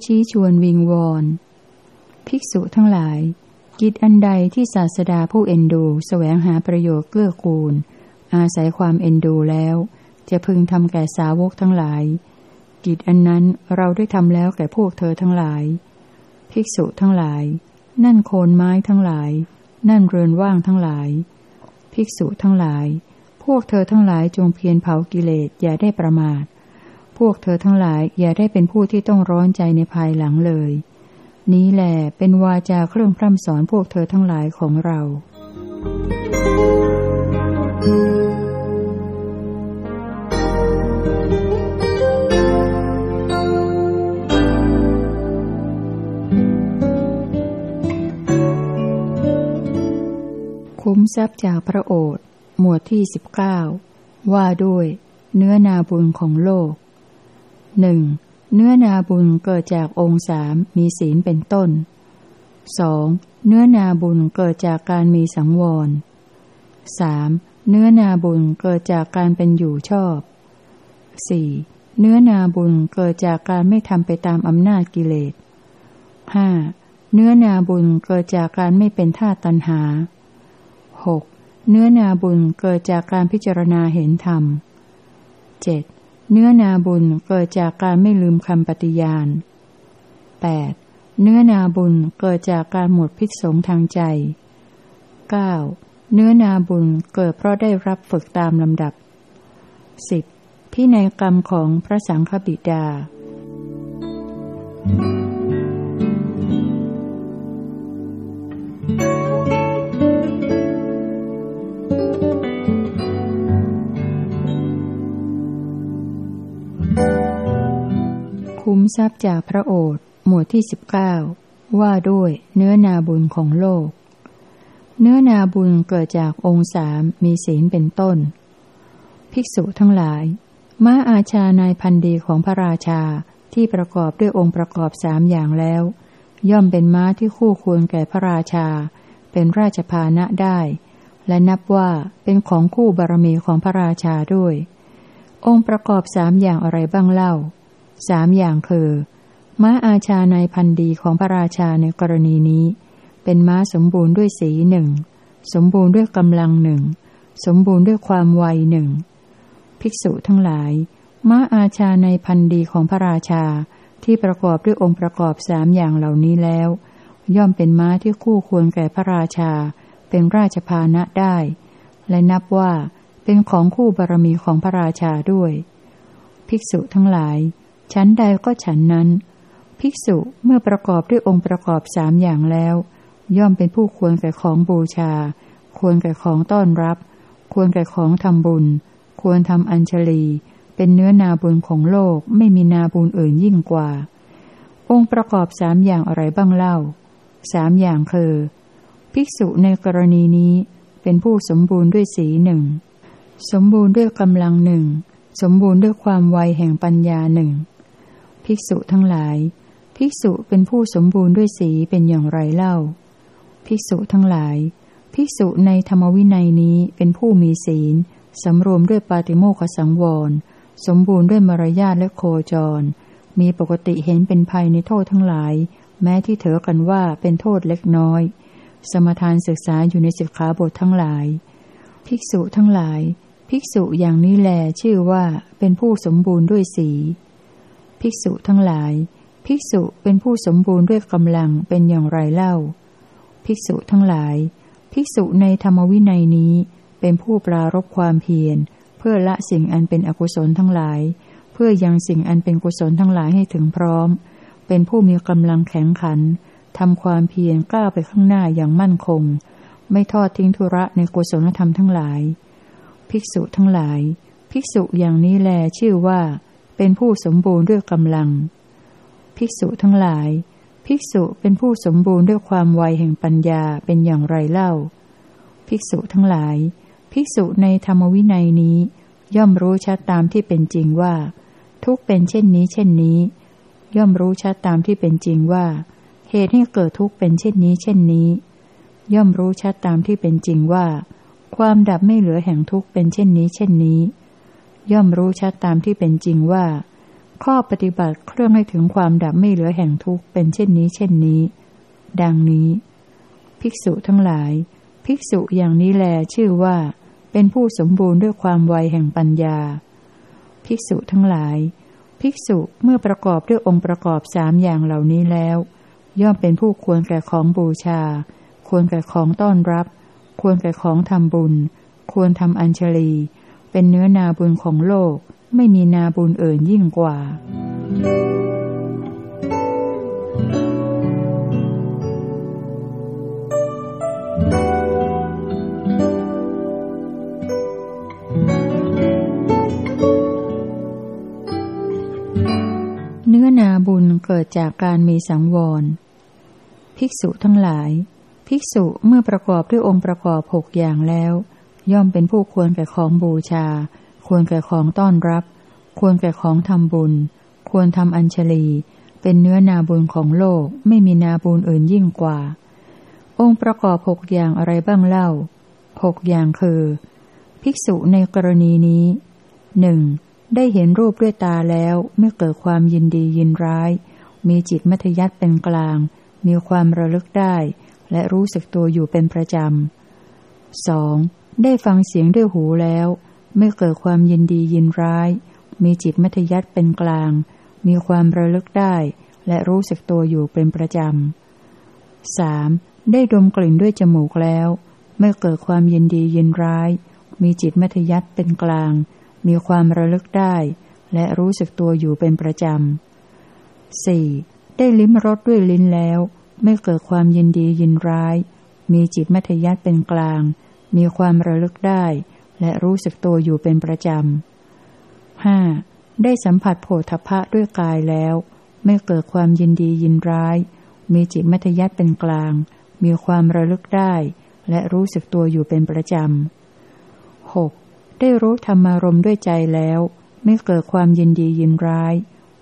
้ชี้ชวนวิงวอน ภิกษุทั้งหลาย กิจอันใดที่ศาสดาผู้เอ็นดูสแสวงหาประโยชน์เกื้อกูล อาศัยความเอ็นดูแล้ว จะพึงทำแก่สาวกทั้งหลาย กิจอันนั้นเราได้ทำแล้วแก่พวกเธอทั้งหลาย ภิกษุทั้งหลาย นั่นโคนไม้ทั้งหลาย นั่นเรือนว่างทั้งหลาย ภิกษุทั้งหลาย พวกเธอทั้งหลายจงเพียรเผากิเลสอย่าได้ประมาท พวกเธอทั้งหลายอย่าได้เป็นผู้ที่ต้องร้อนใจในภายหลังเลย นี้แหละเป็นวาจาเครื่องพร่ำสอนพวกเธอทั้งหลายของเราคุ้มทรัพย์จากพระโอษฐ์หมวดที่สิบเก้าว่าด้วย เนื้อนาบุญของโลก หนึ่งเนื้อนาบุญเกิดจากองค์สามมีศีลเป็นต้นสองเนื้อนาบุญเกิดจากการมีสังวรสามเนื้อนาบุญเกิดจากการเป็นอยู่ชอบสี่เนื้อนาบุญเกิดจากการไม่ทำไปตามอำนาจกิเลสห้าเนื้อนาบุญเกิดจากการไม่เป็นท่าตันหาหกเนื้อนาบุญเกิดจากการพิจารณาเห็นธรรมเจ็ด เนื้อนาบุญเกิดจากการไม่ลืมคำปฏิญาณ 8. เนื้อนาบุญเกิดจากการหมดพิษสงทางใจ 9. เนื้อนาบุญเกิดเพราะได้รับฝึกตามลำดับ 10. พินัยกรรมของพระสังฆบิดาคุ้ มทรัพย์จากพระโอษฐ์หมวดที่สิบเก้าว่าด้วยเนื้อนาบุญของโลก เนื้อนาบุญเกิดจากองค์สามมีศีลเป็นต้น ภิกษุทั้งหลาย ม้าอาชานายพันดีของพระราชาที่ประกอบด้วยองค์ประกอบสามอย่างแล้ว ย่อมเป็นม้าที่คู่ควรแก่พระราชา เป็นราชพานะได้ และนับว่าเป็นของคู่บารมีของพระราชาด้วย องค์ประกอบสามอย่างอะไรบ้างเล่า สามอย่างคือ ม้าอาชาในพันดีของพระราชาในกรณีนี้ เป็นม้าสมบูรณ์ด้วยสีหนึ่ง สมบูรณ์ด้วยกำลังหนึ่ง สมบูรณ์ด้วยความไวหนึ่ง ภิกษุทั้งหลาย ม้าอาชาในพันดีของพระราชาที่ประกอบด้วยองค์ประกอบสามอย่างเหล่านี้แล้ว ย่อมเป็นม้าที่คู่ควรแก่พระราชา เป็นราชพานะได้ และนับว่าเป็นของคู่บารมีของพระราชาด้วย ภิกษุทั้งหลาย ฉันใดก็ฉันนั้น ภิกษุเมื่อประกอบด้วยองค์ประกอบสามอย่างแล้ว ย่อมเป็นผู้ควรแก่ของบูชา ควรแก่ของต้อนรับ ควรแก่ของทำบุญ ควรทำอัญชลี เป็นเนื้อนาบุญของโลกไม่มีนาบุญอื่นยิ่งกว่า องค์ประกอบสามอย่างอะไรบ้างเล่าสามอย่างคือ ภิกษุในกรณีนี้เป็นผู้สมบูรณ์ด้วยสีหนึ่งสมบูรณ์ด้วยกำลังหนึ่งสมบูรณ์ด้วยความไวแห่งปัญญาหนึ่ง ภิกษุทั้งหลาย ภิกษุเป็นผู้สมบูรณ์ด้วยสีเป็นอย่างไรเล่า ภิกษุทั้งหลาย ภิกษุในธรรมวินัยนี้เป็นผู้มีศีล สำรวมด้วยปาติโมขสังวร สมบูรณ์ด้วยมารยาทและโคจร มีปกติเห็นเป็นภัยในโทษทั้งหลาย แม้ที่เถอกันว่าเป็นโทษเล็กน้อย สมทานศึกษาอยู่ในสิกขาบททั้งหลาย ภิกษุทั้งหลาย ภิกษุอย่างนี้แลชื่อว่าเป็นผู้สมบูรณ์ด้วยสี ภิกษุทั้งหลาย ภิกษุเป็นผู้สมบูรณ์ด้วยกำลังเป็นอย่างไรเล่า ภิกษุทั้งหลาย ภิกษุในธรรมวินัยนี้เป็นผู้ปรารบความเพียร เพื่อละสิ่งอันเป็นอกุศลทั้งหลาย เพื่อยังสิ่งอันเป็นกุศลทั้งหลายให้ถึงพร้อม เป็นผู้มีกำลังแข็งขันทำความเพียรกล้าไปข้างหน้าอย่างมั่นคง ไม่ทอดทิ้งธุระในกุศลธรรมทั้งหลาย ภิกษุทั้งหลาย ภิกษุอย่างนี้แลชื่อว่า เป็นผู้สมบูรณ์ด้วยกำลัง ภิกษุทั้งหลาย ภิกษุเป็นผู้สมบูรณ์ด้วยความไวแห่งปัญญาเป็นอย่างไรเล่า ภิกษุทั้งหลาย ภิกษุในธรรมวินัยนี้ ย่อมรู้ชัดตามที่เป็นจริงว่า ทุกเป็นเช่นนี้เช่นนี้ ย่อมรู้ชัดตามที่เป็นจริงว่า เหตุให้เกิดทุกเป็นเช่นนี้เช่นนี้ ย่อมรู้ชัดตามที่เป็นจริงว่า ความดับไม่เหลือแห่งทุกเป็นเช่นนี้เช่นนี้ ย่อมรู้ชัดตามที่เป็นจริงว่า ข้อปฏิบัติเครื่องให้ถึงความดับไม่เหลือแห่งทุกข์เป็นเช่นนี้ เช่นนี้ ดังนี้ ภิกษุทั้งหลาย ภิกษุอย่างนี้แลชื่อว่า เป็นผู้สมบูรณ์ด้วยความไวแห่งปัญญา ภิกษุทั้งหลาย ภิกษุเมื่อประกอบด้วยองค์ประกอบสามอย่างเหล่านี้แล้ว ย่อมเป็นผู้ควรแก่ของบูชา ควรแก่ของต้อนรับ ควรแก่ของทำบุญ ควรทำอัญชลี เป็นเนื้อนาบุญของโลก ไม่มีนาบุญเอื่นยิ่งกว่า เนื้อนาบุญเกิดจากการมีสังวร ภิกษุทั้งหลาย ภิกษุเมื่อประกอบด้วยองค์ประกอบหกอย่างแล้ว ย่อมเป็นผู้ควรแก่ของบูชา ควรแก่ของต้อนรับ ควรแก่ของทำบุญ ควรทำอัญชลี เป็นเนื้อนาบุญของโลก ไม่มีนาบุญอื่นยิ่งกว่า องค์ประกอบหกอย่างอะไรบ้างเล่าหกอย่างคือ ภิกษุในกรณีนี้หนึ่งได้เห็นรูปด้วยตาแล้วไม่เกิดความยินดียินร้าย มีจิตมัธยัติเป็นกลาง มีความระลึกได้ และรู้สึกตัวอยู่เป็นประจำสอง ได้ฟังเสียงด้วยหูแล้ว ไม่เกิดความยินดียินร้าย มีจิตมัธยัติเป็นกลาง มีความระลึกได้ และรู้สึกตัวอยู่เป็นประจำสามได้ดมกลิ่นด้วยจมูกแล้ว ไม่เกิดความยินดียินร้าย มีจิตมัธยัติเป็นกลาง มีความระลึกได้ และรู้สึกตัวอยู่เป็นประจำสี่ได้ลิ้มรสด้วยลิ้นแล้ว ไม่เกิดความยินดียินร้าย มีจิตมัธยัติเป็นกลาง มีความระลึกได้ และรู้สึกตัวอยู่เป็นประจำห้าได้สัมผัสโผฏฐะด้วยกายแล้ว ไม่เกิดความยินดียินร้าย มีจิตมัธยัติเป็นกลาง มีความระลึกได้ และรู้สึกตัวอยู่เป็นประจำหกได้รู้ธรรมารมด้วยใจแล้ว ไม่เกิดความยินดียินร้าย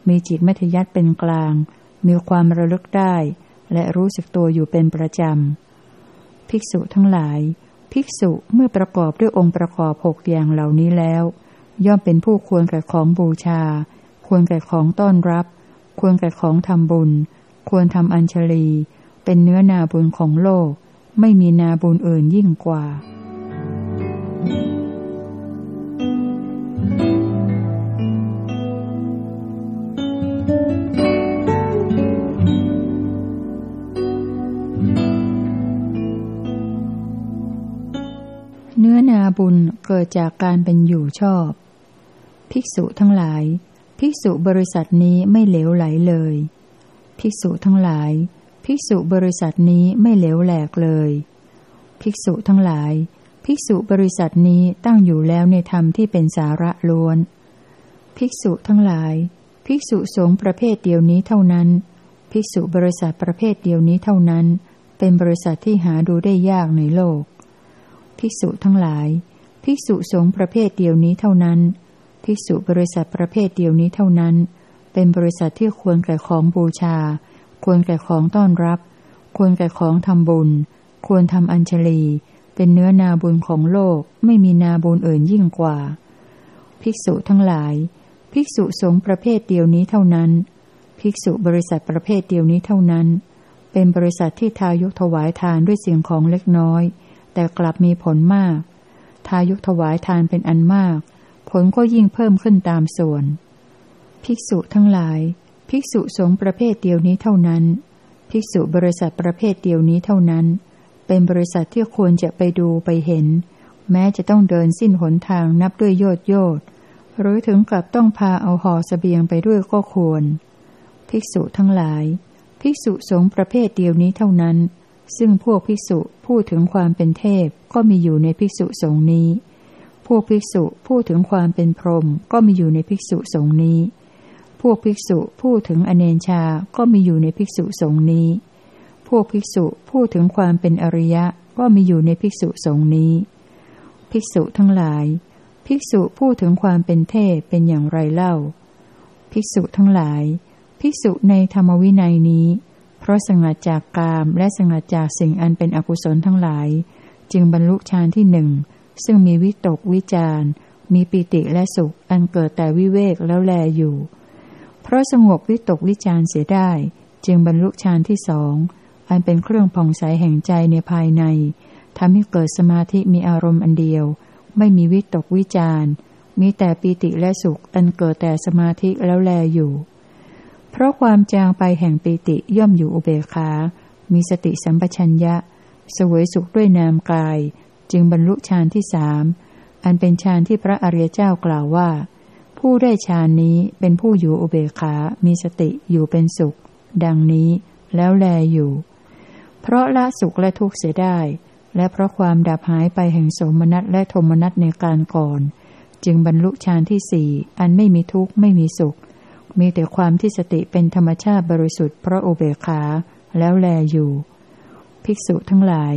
มีจิตมัธยัติเป็นกลาง มีความระลึกได้ และรู้สึกตัวอยู่เป็นประจำ ภิกษุทั้งหลาย ภิกษุเมื่อประกอบด้วยองค์ประกอบหกอย่างเหล่านี้แล้ว ย่อมเป็นผู้ควรแก่ของบูชา ควรแก่ของต้อนรับ ควรแก่ของทำบุญ ควรทำอัญชลี เป็นเนื้อนาบุญของโลก ไม่มีนาบุญอื่นยิ่งกว่า บุญเกิดจากการเป็นอยู่ชอบ ภิกษุทั้งหลาย ภิกษุบริษัทนี้ไม่เหลวไหลเลย ภิกษุทั้งหลาย ภิกษุบริษัทนี้ไม่เหลวแหลกเลย ภิกษุทั้งหลาย ภิกษุบริษัทนี้ตั้งอยู่แล้วในธรรมที่เป็นสาระล้วน ภิกษุทั้งหลาย ภิกษุสงฆ์ประเภทเดียวนี้เท่านั้น ภิกษุบริษัทประเภทเดียวนี้เท่านั้น เป็นบริษัทที่หาดูได้ยากในโลก ภิกษุทั้งหลาย ภิกษุสงฆ์ประเภทเดียวนี้เท่านั้น ภิกษุบริษัทประเภทเดียวนี้เท่านั้น เป็นบริษัทที่ควรแก่ของบูชา ควรแก่ของต้อนรับ ควรแก่ของทำบุญ ควรทำอัญชลี เป็นเนื้อนาบุญของโลก ไม่มีนาบุญอื่นยิ่งกว่า ภิกษุทั้งหลาย ภิกษุสงฆ์ประเภทเดียวนี้เท่านั้น ภิกษุบริษัทประเภทเดียวนี้เท่านั้น เป็นบริษัทที่ทายกถวายทานด้วยเสียงของเล็กน้อย แต่กลับมีผลมาก ทายุถวายทานเป็นอันมาก ผลก็ยิ่งเพิ่มขึ้นตามส่วน ภิกษุทั้งหลาย ภิกษุสงฆ์ประเภทเดียวนี้เท่านั้น ภิกษุบริษัทประเภทเดียวนี้เท่านั้น เป็นบริษัทที่ควรจะไปดูไปเห็น แม้จะต้องเดินสิ้นหนทางนับด้วยโยดโยดหรือถึงกับต้องพาเอาห่อสเสบียงไปด้วยก็ควร ภิกษุทั้งหลาย ภิกษุสงฆ์ประเภทเดียวนี้เท่านั้น ซึ่งพวกภิกษุพูดถึงความเป็นเทพก็มีอยู่ในภิกษุสงฆ์นี้ พวกภิกษุพูดถึงความเป็นพรหมก็มีอยู่ในภิกษุสงฆ์นี้ พวกภิกษุพูดถึงอเนชา ก็มีอยู่ในภิกษุสงฆ์นี้ พวกภิกษุพูดถึงความเป็นอริยะก็มีอยู่ในภิกษุสงฆ์นี้ ภิกษุทั้งหลาย ภิกษุพูดถึงความเป็นเทพเป็นอย่างไรเล่า ภิกษุทั้งหลาย ภิกษุในธรรมวินัยนี้ ราะสงัดจากกามและสงัดจากสิ่งอันเป็นอกุศลทั้งหลาย จึงบรรลุฌานที่หนึ่งซึ่งมีวิตกวิจารมีปิติและสุขอันเกิดแต่วิเวกแล้วแลอยู่ เพราะสงบวิตกวิจารเสียได้ จึงบรรลุฌานที่สองอันเป็นเครื่องผ่องใสแห่งใจในภายในทำให้เกิดสมาธิมีอารมณ์อันเดียว ไม่มีวิตกวิจารมีแต่ปีติและสุขอันเกิดแต่สมาธิแล้วแลอยู่ ราะความจางไปแห่งปีติย่อมอยู่อุเบกขา มีสติสัมปชัญญะ สวยสุขด้วยนามกาย จึงบรรลุฌานที่สาม อันเป็นฌานที่พระอริยเจ้ากล่าวว่า ผู้ได้ฌานนี้เป็นผู้อยู่อุเบกขา มีสติอยู่เป็นสุข ดังนี้ แล้วแลอยู่ เพราะละสุขและทุกข์เสียได้ และเพราะความดับหายไปแห่งสมนัสและโทมนัสในการก่อน จึงบรรลุฌานที่สี่อันไม่มีทุกข์ไม่มีสุข มีแต่ความที่สติเป็นธรรมชาติบริสุทธิ์เพราะอุเบกขา แล้วแลอยู่ ภิกษุทั้งหลาย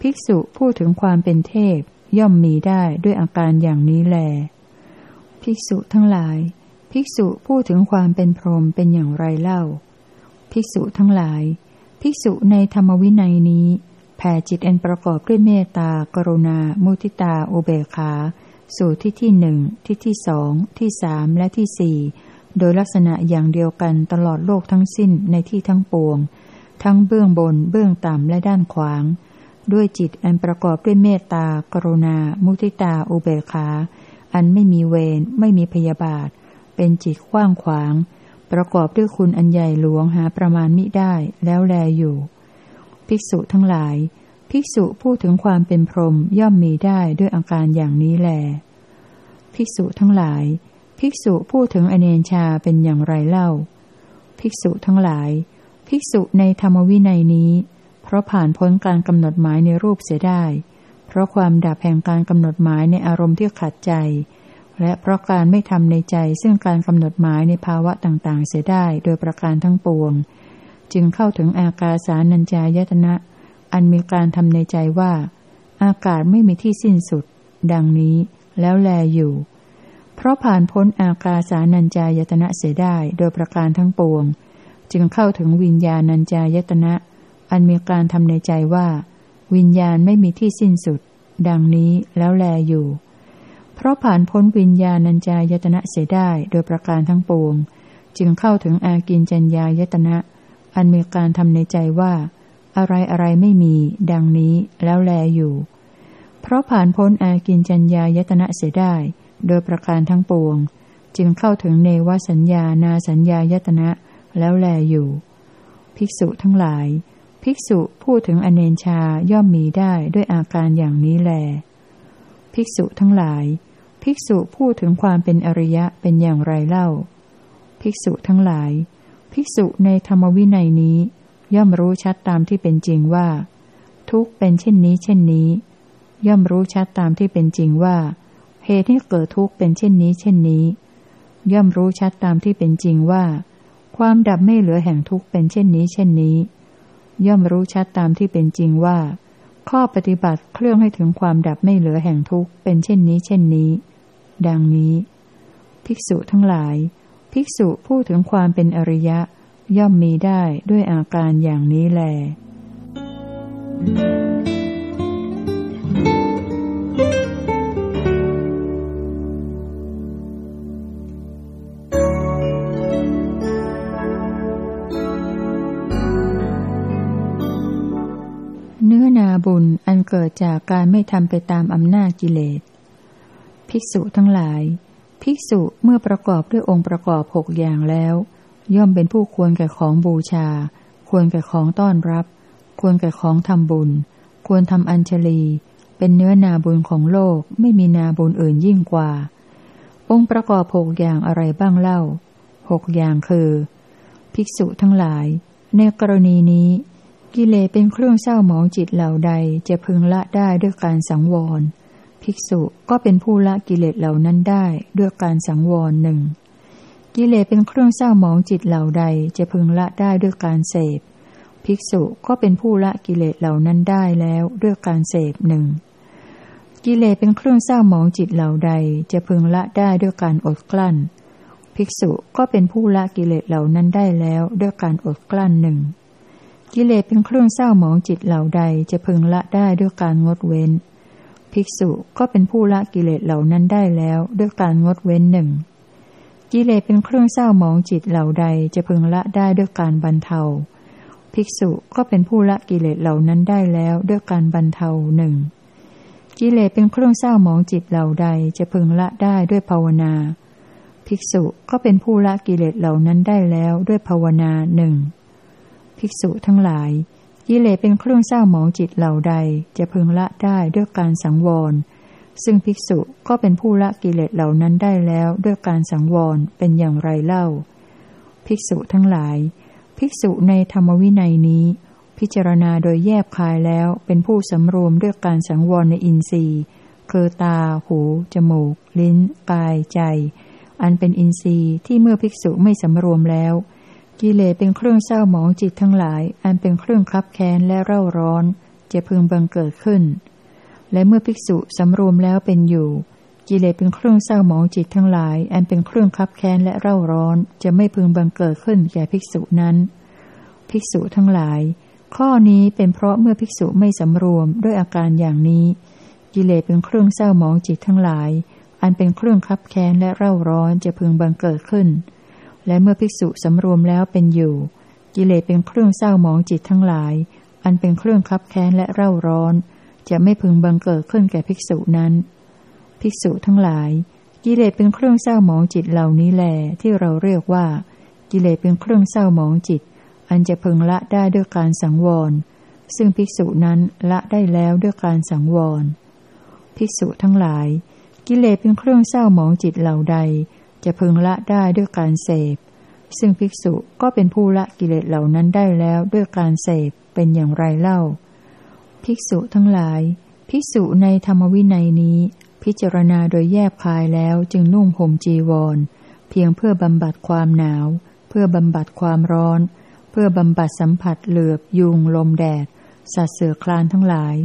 ภิกษุพูดถึงความเป็นเทพ ย่อมมีได้ด้วยอาการอย่างนี้แล ภิกษุทั้งหลาย ภิกษุพูดถึงความเป็นพรหมเป็นอย่างไรเล่า ภิกษุทั้งหลาย ภิกษุในธรรมวินัยนี้แผ่จิตอันประกอบด้วยเมตตา กรุณา มุทิตา อุเบกขา สู่ที่ที่หนึ่งที่ที่สองที่สามและที่สี่ โดยลักษณะอย่างเดียวกันตลอดโลกทั้งสิ้นในที่ทั้งปวง ทั้งเบื้องบน เบื้องต่ำและด้านขวาง ด้วยจิตอันประกอบด้วยเมตตา กรุณา มุทิตา อุเบกขา อันไม่มีเวร ไม่มีพยาบาท เป็นจิตกว้างขวาง ประกอบด้วยคุณอันใหญ่หลวงหาประมาณมิได้แล้วแลอยู่ ภิกษุทั้งหลาย ภิกษุพูดถึงความเป็นพรหมย่อมมีได้ด้วยอาการอย่างนี้แล ภิกษุทั้งหลาย ภิกษุพูดถึงอเนนชาเป็นอย่างไรเล่า ภิกษุทั้งหลาย ภิกษุในธรรมวินัยนี้ เพราะผ่านพ้นการกำหนดหมายในรูปเสียได้ เพราะความดับแห่งการกำหนดหมายในอารมณ์ที่ขัดใจ และเพราะการไม่ทำในใจซึ่งการกำหนดหมายในภาวะต่างๆ เสียได้โดยประการทั้งปวง จึงเข้าถึงอากาสานัญจายตนะ อันมีการทำในใจว่า อากาศไม่มีที่สิ้นสุด ดังนี้แล้วแลอยู่ เพราะผ่านพ้นอากาสานัญจายตนะเสียได้โดยประการทั้งปวง จึงเข้าถึงวิญญาณัญจายตนะ อันมีการทำในใจว่า วิญญาณไม่มีที่สิ้นสุด ดังนี้แล้วแลอยู่ เพราะผ่านพ้นวิญญาณัญจายตนะเสียได้โดยประการทั้งปวง จึงเข้าถึงอากินจัญญายตนะ อันมีการทำในใจว่า อะไรอะไรไม่มี ดังนี้แล้วแลอยู่ เพราะผ่านพ้นอากินจัญญายตนะเสียได้ โดยประการทั้งปวง จึงเข้าถึงเนวสัญญานาสัญญายตนะ แล้วแลอยู่ ภิกษุทั้งหลาย ภิกษุพูดถึงอเนชาย่อมมีได้ด้วยอาการอย่างนี้แล ภิกษุทั้งหลาย ภิกษุพูดถึงความเป็นอริยะเป็นอย่างไรเล่า ภิกษุทั้งหลาย ภิกษุในธรรมวินัยนี้ ย่อมรู้ชัดตามที่เป็นจริงว่า ทุกเป็นเช่นนี้เช่นนี้ ย่อมรู้ชัดตามที่เป็นจริงว่า เหตุให้เกิดทุกข์เป็นเช่นนี้เช่นนี้ ย่อมรู้ชัดตามที่เป็นจริงว่า ความดับไม่เหลือแห่งทุกข์เป็นเช่นนี้เช่นนี้ ย่อมรู้ชัดตามที่เป็นจริงว่า ข้อปฏิบัติเครื่องให้ถึงความดับไม่เหลือแห่งทุกข์เป็นเช่นนี้เช่นนี้ ดังนี้ ภิกษุทั้งหลาย ภิกษุพูดถึงความเป็นอริยะ ย่อมมีได้ด้วยอาการอย่างนี้แล Thank you. บุญอันเกิดจากการไม่ทำไปตามอำนาจกิเลส ภิกษุทั้งหลาย ภิกษุเมื่อประกอบด้วยองค์ประกอบหกอย่างแล้ว ย่อมเป็นผู้ควรแก่ของบูชา ควรแก่ของต้อนรับ ควรแก่ของทำบุญ ควรทำอัญชลี เป็นเนื้อนาบุญของโลกไม่มีนาบุญอื่นยิ่งกว่า องค์ประกอบหกอย่างอะไรบ้างเล่าหกอย่างคือ ภิกษุทั้งหลาย ในกรณีนี้ กิเลสเป็นเครื่องเศร้าหมองจิตเหล่าใดจะพึงละได้ด้วยการสังวร ภิกษุก็เป็นผู้ละกิเลสเหล่านั้นได้ด้วยการสังวรหนึ่งกิเลสเป็นเครื่องเศร้าหมองจิตเหล่าใดจะพึงละได้ด้วยการเสพ ภิกษุก็เป็นผู้ละกิเลสเหล่านั้นได้แล้วด้วยการเสพหนึ่งกิเลสเป็นเครื่องเศร้าหมองจิตเหล่าใดจะพึงละได้ด้วยการอดกลั้น ภิกษุก็เป็นผู้ละกิเลสเหล่านั้นได้แล้วด้วยการอดกลั้นหนึ่ง กิเลสเป็นเครื่องเศร้าหมองจิตเหล่าใดจะพึงละได้ด้วยการงดเว้น ภิกษุก็เป็นผู้ละกิเลสเหล่านั้นได้แล้วด้วยการงดเว้นหนึ่งกิเลสเป็นเครื่องเศร้าหมองจิตเหล่าใดจะพึงละได้ด้วยการบรรเทา ภิกษุก็เป็นผู้ละกิเลสเหล่านั้นได้แล้วด้วยการบรรเทาหนึ่งกิเลสเป็นเครื่องเศร้าหมองจิตเหล่าใดจะพึงละได้ด้วยภาวนา ภิกษุก็เป็นผู้ละกิเลสเหล่านั้นได้แล้วด้วยภาวนาหนึ่ง ภิกษุทั้งหลาย กิเลสเป็นเครื่องเศร้าหมองจิตเหล่าใดจะพึงละได้ด้วยการสังวร ซึ่งภิกษุก็เป็นผู้ละกิเลสเหล่านั้นได้แล้วด้วยการสังวรเป็นอย่างไรเล่า ภิกษุทั้งหลาย ภิกษุในธรรมวินัยนี้ พิจารณาโดยแยบคายแล้วเป็นผู้สำรวมด้วยการสังวรในอินทรีย์คือตา หู จมูก ลิ้น กาย ใจ อันเป็นอินทรีย์ที่เมื่อภิกษุไม่สำรวมแล้ว กิเลสเป็นเครื่องเศร้าหมองจิตทั้งหลาย อันเป็นเครื่องคลับแค้นและเร่าร้อน จะพึงบังเกิดขึ้น และเมื่อภิกษุสำรวมแล้วเป็นอยู่ กิเลสเป็นเครื่องเศร้าหมองจิตทั้งหลาย อันเป็นเครื่องคลับแค้นและเร่าร้อน จะไม่พึงบังเกิดขึ้นแก่ภิกษุนั้น ภิกษุทั้งหลาย ข้อนี้เป็นเพราะเมื่อภิกษุไม่สำรวมด้วยอาการอย่างนี้ กิเลสเป็นเครื่องเศร้าหมองจิตทั้งหลาย อันเป็นเครื่องคลับแค้นและเร่าร้อนจะพึงบังเกิดขึ้น และเมื่อภิกษุสำรวมแล้วเป็นอยู่ กิเลสเป็นเครื่องเศร้าหมองจิตทั้งหลาย อันเป็นเครื่องคับแค้นและเร่าร้อน จะไม่พึงบังเกิดขึ้นแก่ภิกษุนั้น ภิกษุทั้งหลาย กิเลสเป็นเครื่องเศร้าหมองจิตเหล่านี้แหลที่เราเรียกว่า กิเลสเป็นเครื่องเศร้าหมองจิต อันจะพึงละได้ด้วยการสังวร ซึ่งภิกษุนั้นละได้แล้วด้วยการสังวร ภิกษุทั้งหลาย กิเลสเป็นเครื่องเศร้าหมองจิตเหล่าใด จะพึงละได้ด้วยการเสพ ซึ่งภิกษุก็เป็นผู้ละกิเลสเหล่านั้นได้แล้วด้วยการเสพเป็นอย่างไรเล่า ภิกษุทั้งหลาย ภิกษุในธรรมวินัยนี้ พิจารณาโดยแยบคายแล้วจึงนุ่งห่มจีวร เพียงเพื่อบำบัดความหนาว เพื่อบำบัดความร้อน เพื่อบำบัดสัมผัสเหลือบยุงลมแดด สัตว์เสือคลานทั้งหลาย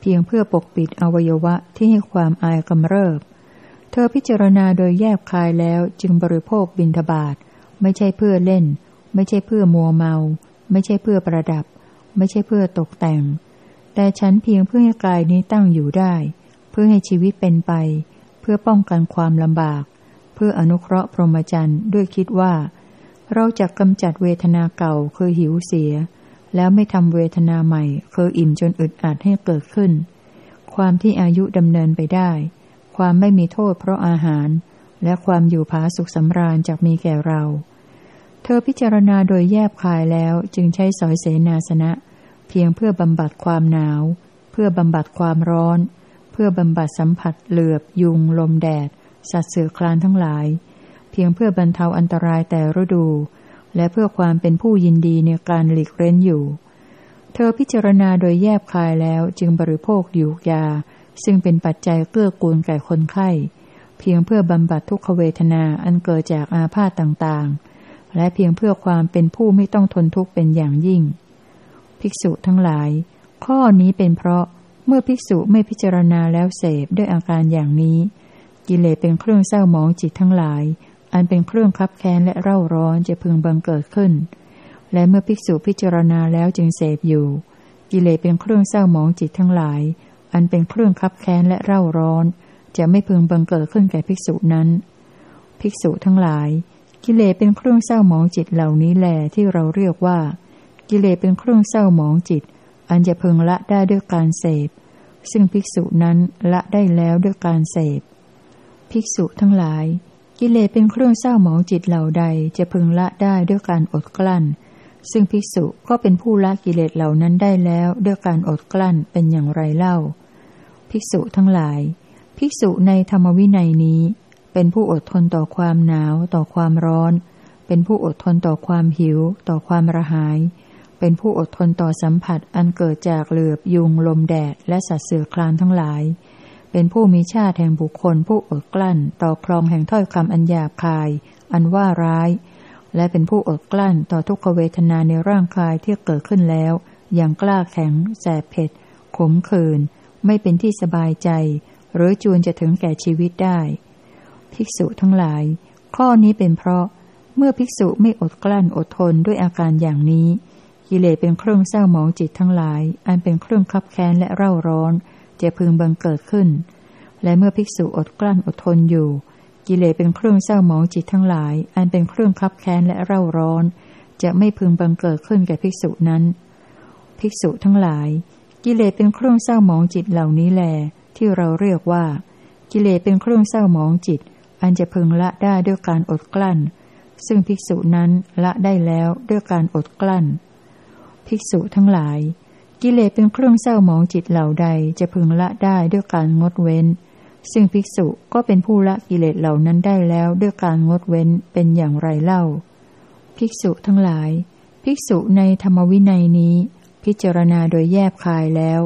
เพียงเพื่อปกปิดอวัยวะที่ให้ความอายกำเริบ เธอพิจารณาโดยแยบคายแล้วจึงบริโภคบินทบาทไม่ใช่เพื่อเล่น ไม่ใช่เพื่อมัวเมา ไม่ใช่เพื่อประดับ ไม่ใช่เพื่อตกแต่ง แต่ฉันเพียงเพื่อให้กายนี้ตั้งอยู่ได้ เพื่อให้ชีวิตเป็นไป เพื่อป้องกันความลำบาก เพื่ออนุเคราะห์พรหมจรรย์ด้วยคิดว่า เราจะกำจัดเวทนาเก่าคือหิวเสีย แล้วไม่ทำเวทนาใหม่คืออิ่มจนอึดอัดให้เกิดขึ้น ความที่อายุดำเนินไปได้ ความไม่มีโทษเพราะอาหาร และความอยู่ผาสุขสำราญจากมีแก่เรา เธอพิจารณาโดยแยบคายแล้วจึงใช้สอยเสนาสนะ เพียงเพื่อบำบัดความหนาว เพื่อบำบัดความร้อน เพื่อบำบัดสัมผัสเหลือบ ยุง ลมแดด สัตว์เสือคลานทั้งหลาย เพียงเพื่อบรรเทาอันตรายแต่ฤดู และเพื่อความเป็นผู้ยินดีในการหลีกเร้นอยู่ เธอพิจารณาโดยแยบคายแล้วจึงบริโภคอยู่ยา ซึ่งเป็นปัจจัยเกื้อกูลแก่คนไข้ เพียงเพื่อบำบัดทุกขเวทนาอันเกิดจากอาพาธต่างๆ และเพียงเพื่อความเป็นผู้ไม่ต้องทนทุกข์เป็นอย่างยิ่ง ภิกษุทั้งหลาย ข้อนี้เป็นเพราะเมื่อภิกษุไม่พิจารณาแล้วเสพด้วยอาการอย่างนี้ กิเลสเป็นเครื่องเศร้าหมองจิตทั้งหลาย อันเป็นเครื่องคับแค้นและเร่าร้อนจะพึงบังเกิดขึ้น และเมื่อภิกษุพิจารณาแล้วจึงเสพอยู่ กิเลสเป็นเครื่องเศร้าหมองจิตทั้งหลาย อันเป็นเครื่องคับแค้นและเร่าร้อน จะไม่พึงบังเกิดขึ้นแก่ภิกษุนั้น ภิกษุทั้งหลาย กิเลสเป็นเครื่องเศร้าหมองจิตเหล่านี้แหลที่เราเรียกว่า กิเลสเป็นเครื่องเศร้าหมองจิต อันจะพึงละได้ด้วยการเสพ ซึ่งภิกษุนั้นละได้แล้วด้วยการเสพ ภิกษุทั้งหลาย กิเลสเป็นเครื่องเศร้าหมองจิตเหล่าใดจะพึงละได้ด้วยการอดกลั้นซึ่งภิกษุก็เป็นผู้ละกิเลสเหล่านั้นได้แล้วด้วยการอดกลั้นเป็นอย่างไรเล่า ภิกษุทั้งหลาย ภิกษุในธรรมวินัยนี้ เป็นผู้อดทนต่อความหนาวต่อความร้อน เป็นผู้อดทนต่อความหิว ต่อความระหาย เป็นผู้อดทนต่อสัมผัสอันเกิดจากเหลือบยุงลมแดดและสัตว์เสือคลานทั้งหลาย เป็นผู้มีชาติแห่งบุคคล ผู้อดกลั้น ต่อครองแห่งถ้อยคำอันหยาบคาย อันว่าร้าย และเป็นผู้อดกลั้นต่อทุกขเวทนาในร่างกายที่เกิดขึ้นแล้ว อย่างกล้าแข็ง แสบเผ็ด ขมขื่น ไม่เป็นที่สบายใจ หรือจูนจะถึงแก่ชีวิตได้ ภิกษุทั้งหลาย ข้อนี้เป็นเพราะเมื่อภิกษุไม่อดกลั้นอดทนด้วยอาการอย่างนี้ กิเลสเป็นเครื่องเศร้าหมองจิตทั้งหลาย อันเป็นเครื่องคับแค้นและเร่าร้อนจะพึงบังเกิดขึ้น และเมื่อภิกษุอดกลั้นอดทนอยู่ กิเลสเป็นเครื่องเศร้าหมองจิตทั้งหลาย อันเป็นเครื่องคับแค้นและเร่าร้อน จะไม่พึงบังเกิดขึ้นแก่ภิกษุนั้น ภิกษุทั้งหลาย กิเลสเป็นเครื่องเศร้าหมองจิตเหล่านี้แล ที่เราเรียกว่า กิเลสเป็นเครื่องเศร้าหมองจิต อันจะพึงละได้ด้วยการอดกลั้น ซึ่งภิกษุนั้นละได้แล้วด้วยการอดกลั้น ภิกษุทั้งหลาย กิเลสเป็นเครื่องเศร้าหมองจิตเหล่าใดจะพึงละได้ด้วยการงดเว้น ซึ่งภิกษุก็เป็นผู้ละกิเลสเหล่านั้นได้แล้วด้วยการงดเว้นเป็นอย่างไรเล่า ภิกษุทั้งหลาย ภิกษุในธรรมวินัยนี้ พิจารณาโดยแยบคายแล้ว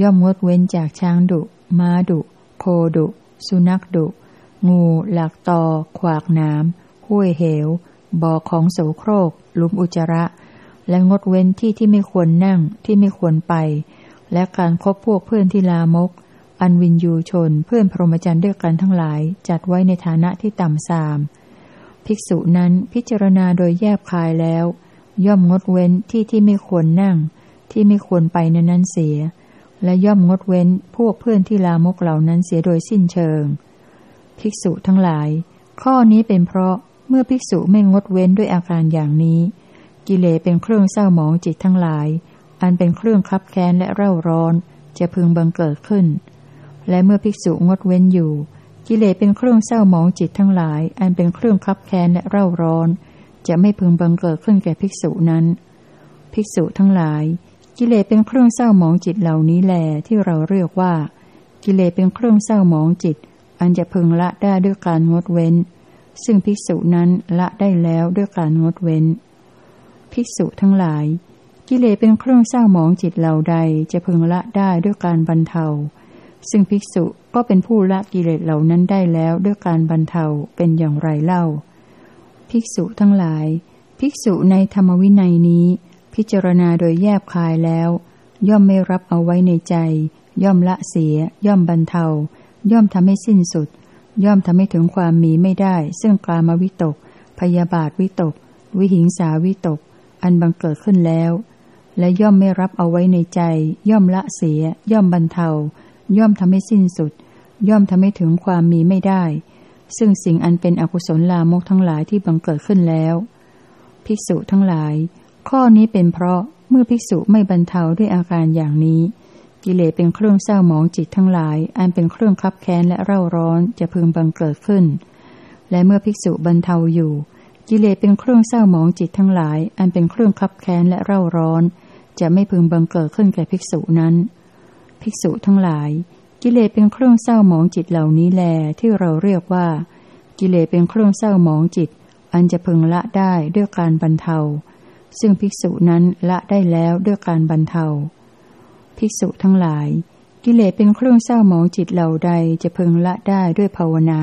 ย่อมงดเว้นจากช้างดุ ม้าดุ โคดุ สุนัขดุ งู หลักตอ ขวากน้ำห้วยเหว บ่อของโสโครกลุมอุจระ และงดเว้นที่ที่ไม่ควรนั่งที่ไม่ควรไป และการครบพวกเพื่อนที่ลามก อันวินยูชนเพื่อนพรหมจรรย์ด้วยกันทั้งหลายจัดไว้ในฐานะที่ต่ำสาม ภิกษุนั้นพิจารณาโดยแยบคายแล้ว ย่อมงดเว้นที่ที่ไม่ควรนั่ง ที่ไม่ควรไปในนั้นเสีย และย่อมงดเว้นพวกเพื่อนที่ลามกเหล่านั้นเสียโดยสิ้นเชิง ภิกษุทั้งหลาย ข้อนี้เป็นเพราะเมื่อภิกษุไม่งดเว้นด้วยอาการอย่างนี้ กิเลสเป็นเครื่องเศร้าหมองจิตทั้งหลาย อันเป็นเครื่องคับแค้นและเร่าร้อน จะพึงบังเกิดขึ้น และเมื่อภิกษุงดเว้นอยู่ กิเลสเป็นเครื่องเศร้าหมองจิตทั้งหลาย อันเป็นเครื่องคับแค้นและเร่าร้อน จะไม่พึงบังเกิดขึ้นแก่ภิกษุนั้น ภิกษุทั้งหลาย กิเลสเป็นเครื่องเศร้าหมองจิตเหล่านี้แลที่เราเรียกว่า กิเลสเป็นเครื่องเศร้าหมองจิต อันจะพึงละได้ด้วยการงดเว้น ซึ่งภิกษุนั้นละได้แล้วด้วยการงดเว้น ภิกษุทั้งหลาย กิเลสเป็นเครื่องเศร้าหมองจิตเหล่าใดจะพึงละได้ด้วยการบรรเทา ซึ่งภิกษุก็เป็นผู้ละกิเลสเหล่านั้นได้แล้วด้วยการบรรเทาเป็นอย่างไรเล่า ภิกษุทั้งหลาย ภิกษุในธรรมวินัยนี้ พิจารณาโดยแยบคายแล้ว ย่อมไม่รับเอาไว้ในใจ ย่อมละเสีย ย่อมบรรเทา ย่อมทำให้สิ้นสุด ย่อมทำให้ถึงความมีไม่ได้ ซึ่งกามวิตก พยาบาทวิตก วิหิงสาวิตก อันบังเกิดขึ้นแล้ว และย่อมไม่รับเอาไว้ในใจ ย่อมละเสีย ย่อมบรรเทา ย่อมทำให้สิ้นสุด ย่อมทำให้ถึงความมีไม่ได้ ซึ่งสิ่งอันเป็นอกุศลลามกทั้งหลายที่บังเกิดขึ้นแล้ว ภิกษุทั้งหลาย ข้อนี้เป็นเพราะเมื่อภิกษุไม่บรรเทาด้วยอาการอย่างนี้ กิเลสเป็นเครื่องเศร้าหมองจิตทั้งหลาย อันเป็นเครื่องคับแค้นและเร่าร้อนจะพึงบังเกิดขึ้น และเมื่อภิกษุบรรเทาอยู่ กิเลสเป็นเครื่องเศร้าหมองจิตทั้งหลาย อันเป็นเครื่องคับแค้นและเร่าร้อน จะไม่พึงบังเกิดขึ้นแก่ภิกษุนั้น ภิกษุทั้งหลาย กิเลสเป็นเครื่องเศร้าหมองจิตเหล่านี้แลที่เราเรียกว่า กิเลสเป็นเครื่องเศร้าหมองจิต อันจะพึงละได้ด้วยการบรรเทา ซึ่งภิกษุนั้นละได้แล้วด้วยการบรรเทา ภิกษุทั้งหลาย กิเลสเป็นเครื่องเศร้าหมองจิตเหล่าใดจะพึงละได้ด้วยภาวนา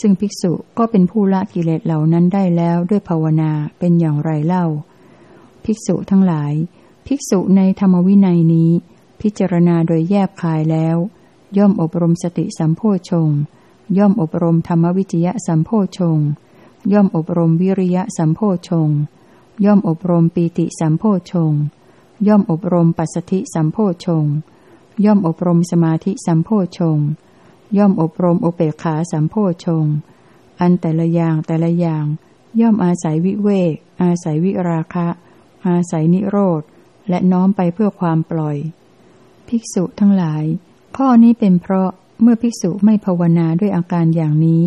ซึ่งภิกษุก็เป็นผู้ละกิเลสเหล่านั้นได้แล้วด้วยภาวนาเป็นอย่างไรเล่า ภิกษุทั้งหลาย ภิกษุในธรรมวินัยนี้ พิจารณาโดยแยบคายแล้ว ย่อมอบรมสติสัมโพชงย่อมอบรมธรรมวิจยะสัมโพชงย่อมอบรมวิริยะสัมโพชง ย่อมอบรมปีติสัมโพชง ย่อมอบรมปัสสธิสัมโพชง ย่อมอบรมสมาธิสัมโพชง ย่อมอบรมอุเบกขาสัมโพชง อันแต่ละอย่างแต่ละอย่าง ย่อมอาศัยวิเวก อาศัยวิราคะ อาศัยนิโรธ และน้อมไปเพื่อความปล่อย ภิกษุทั้งหลาย ข้อนี้เป็นเพราะเมื่อภิกษุไม่ภาวนาด้วยอาการอย่างนี้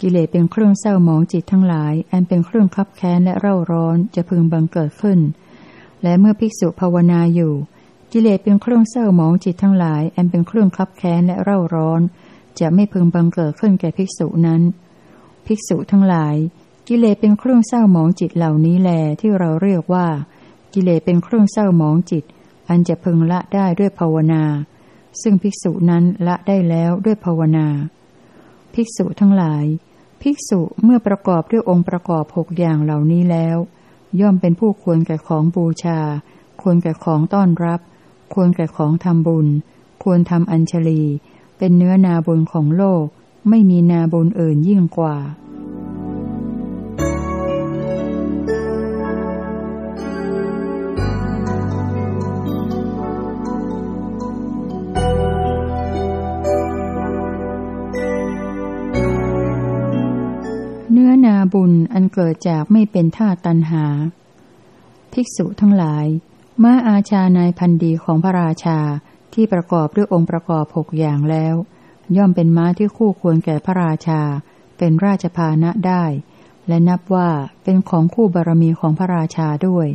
กิเลสเป็นเครื่องเศร้าหมองจิตทั้งหลาย อันเป็นเครื่องคับแค้นและเร่าร้อนจะพึงบังเกิดขึ้น และเมื่อภิกษุภาวนาอยู่ กิเลสเป็นเครื่องเศร้าหมองจิตทั้งหลาย อันเป็นเครื่องคับแค้นและเร่าร้อน จะไม่พึงบังเกิดขึ้นแก่ภิกษุนั้น ภิกษุทั้งหลาย กิเลสเป็นเครื่องเศร้าหมองจิตเหล่านี้แลที่เราเรียกว่า กิเลสเป็นเครื่องเศร้าหมองจิต อันจะพึงละได้ด้วยภาวนา ซึ่งภิกษุนั้นละได้แล้วด้วยภาวนา ภิกษุทั้งหลาย ภิกษุเมื่อประกอบด้วยองค์ประกอบหกอย่างเหล่านี้แล้ว ย่อมเป็นผู้ควรแก่ของบูชา ควรแก่ของต้อนรับ ควรแก่ของทำบุญ ควรทำอัญชลี เป็นเนื้อนาบุญของโลก ไม่มีนาบุญอื่นยิ่งกว่า บุญอันเกิดจากไม่เป็นท่าตันหา ภิกษุทั้งหลายม้าอาชานายพันดีของพระราชาที่ประกอบด้วยองค์ประกอบหกอย่างแล้ว ย่อมเป็นม้าที่คู่ควรแก่พระราชา เป็นราชพานะได้ และนับว่าเป็นของคู่บารมีของพระราชาด้วย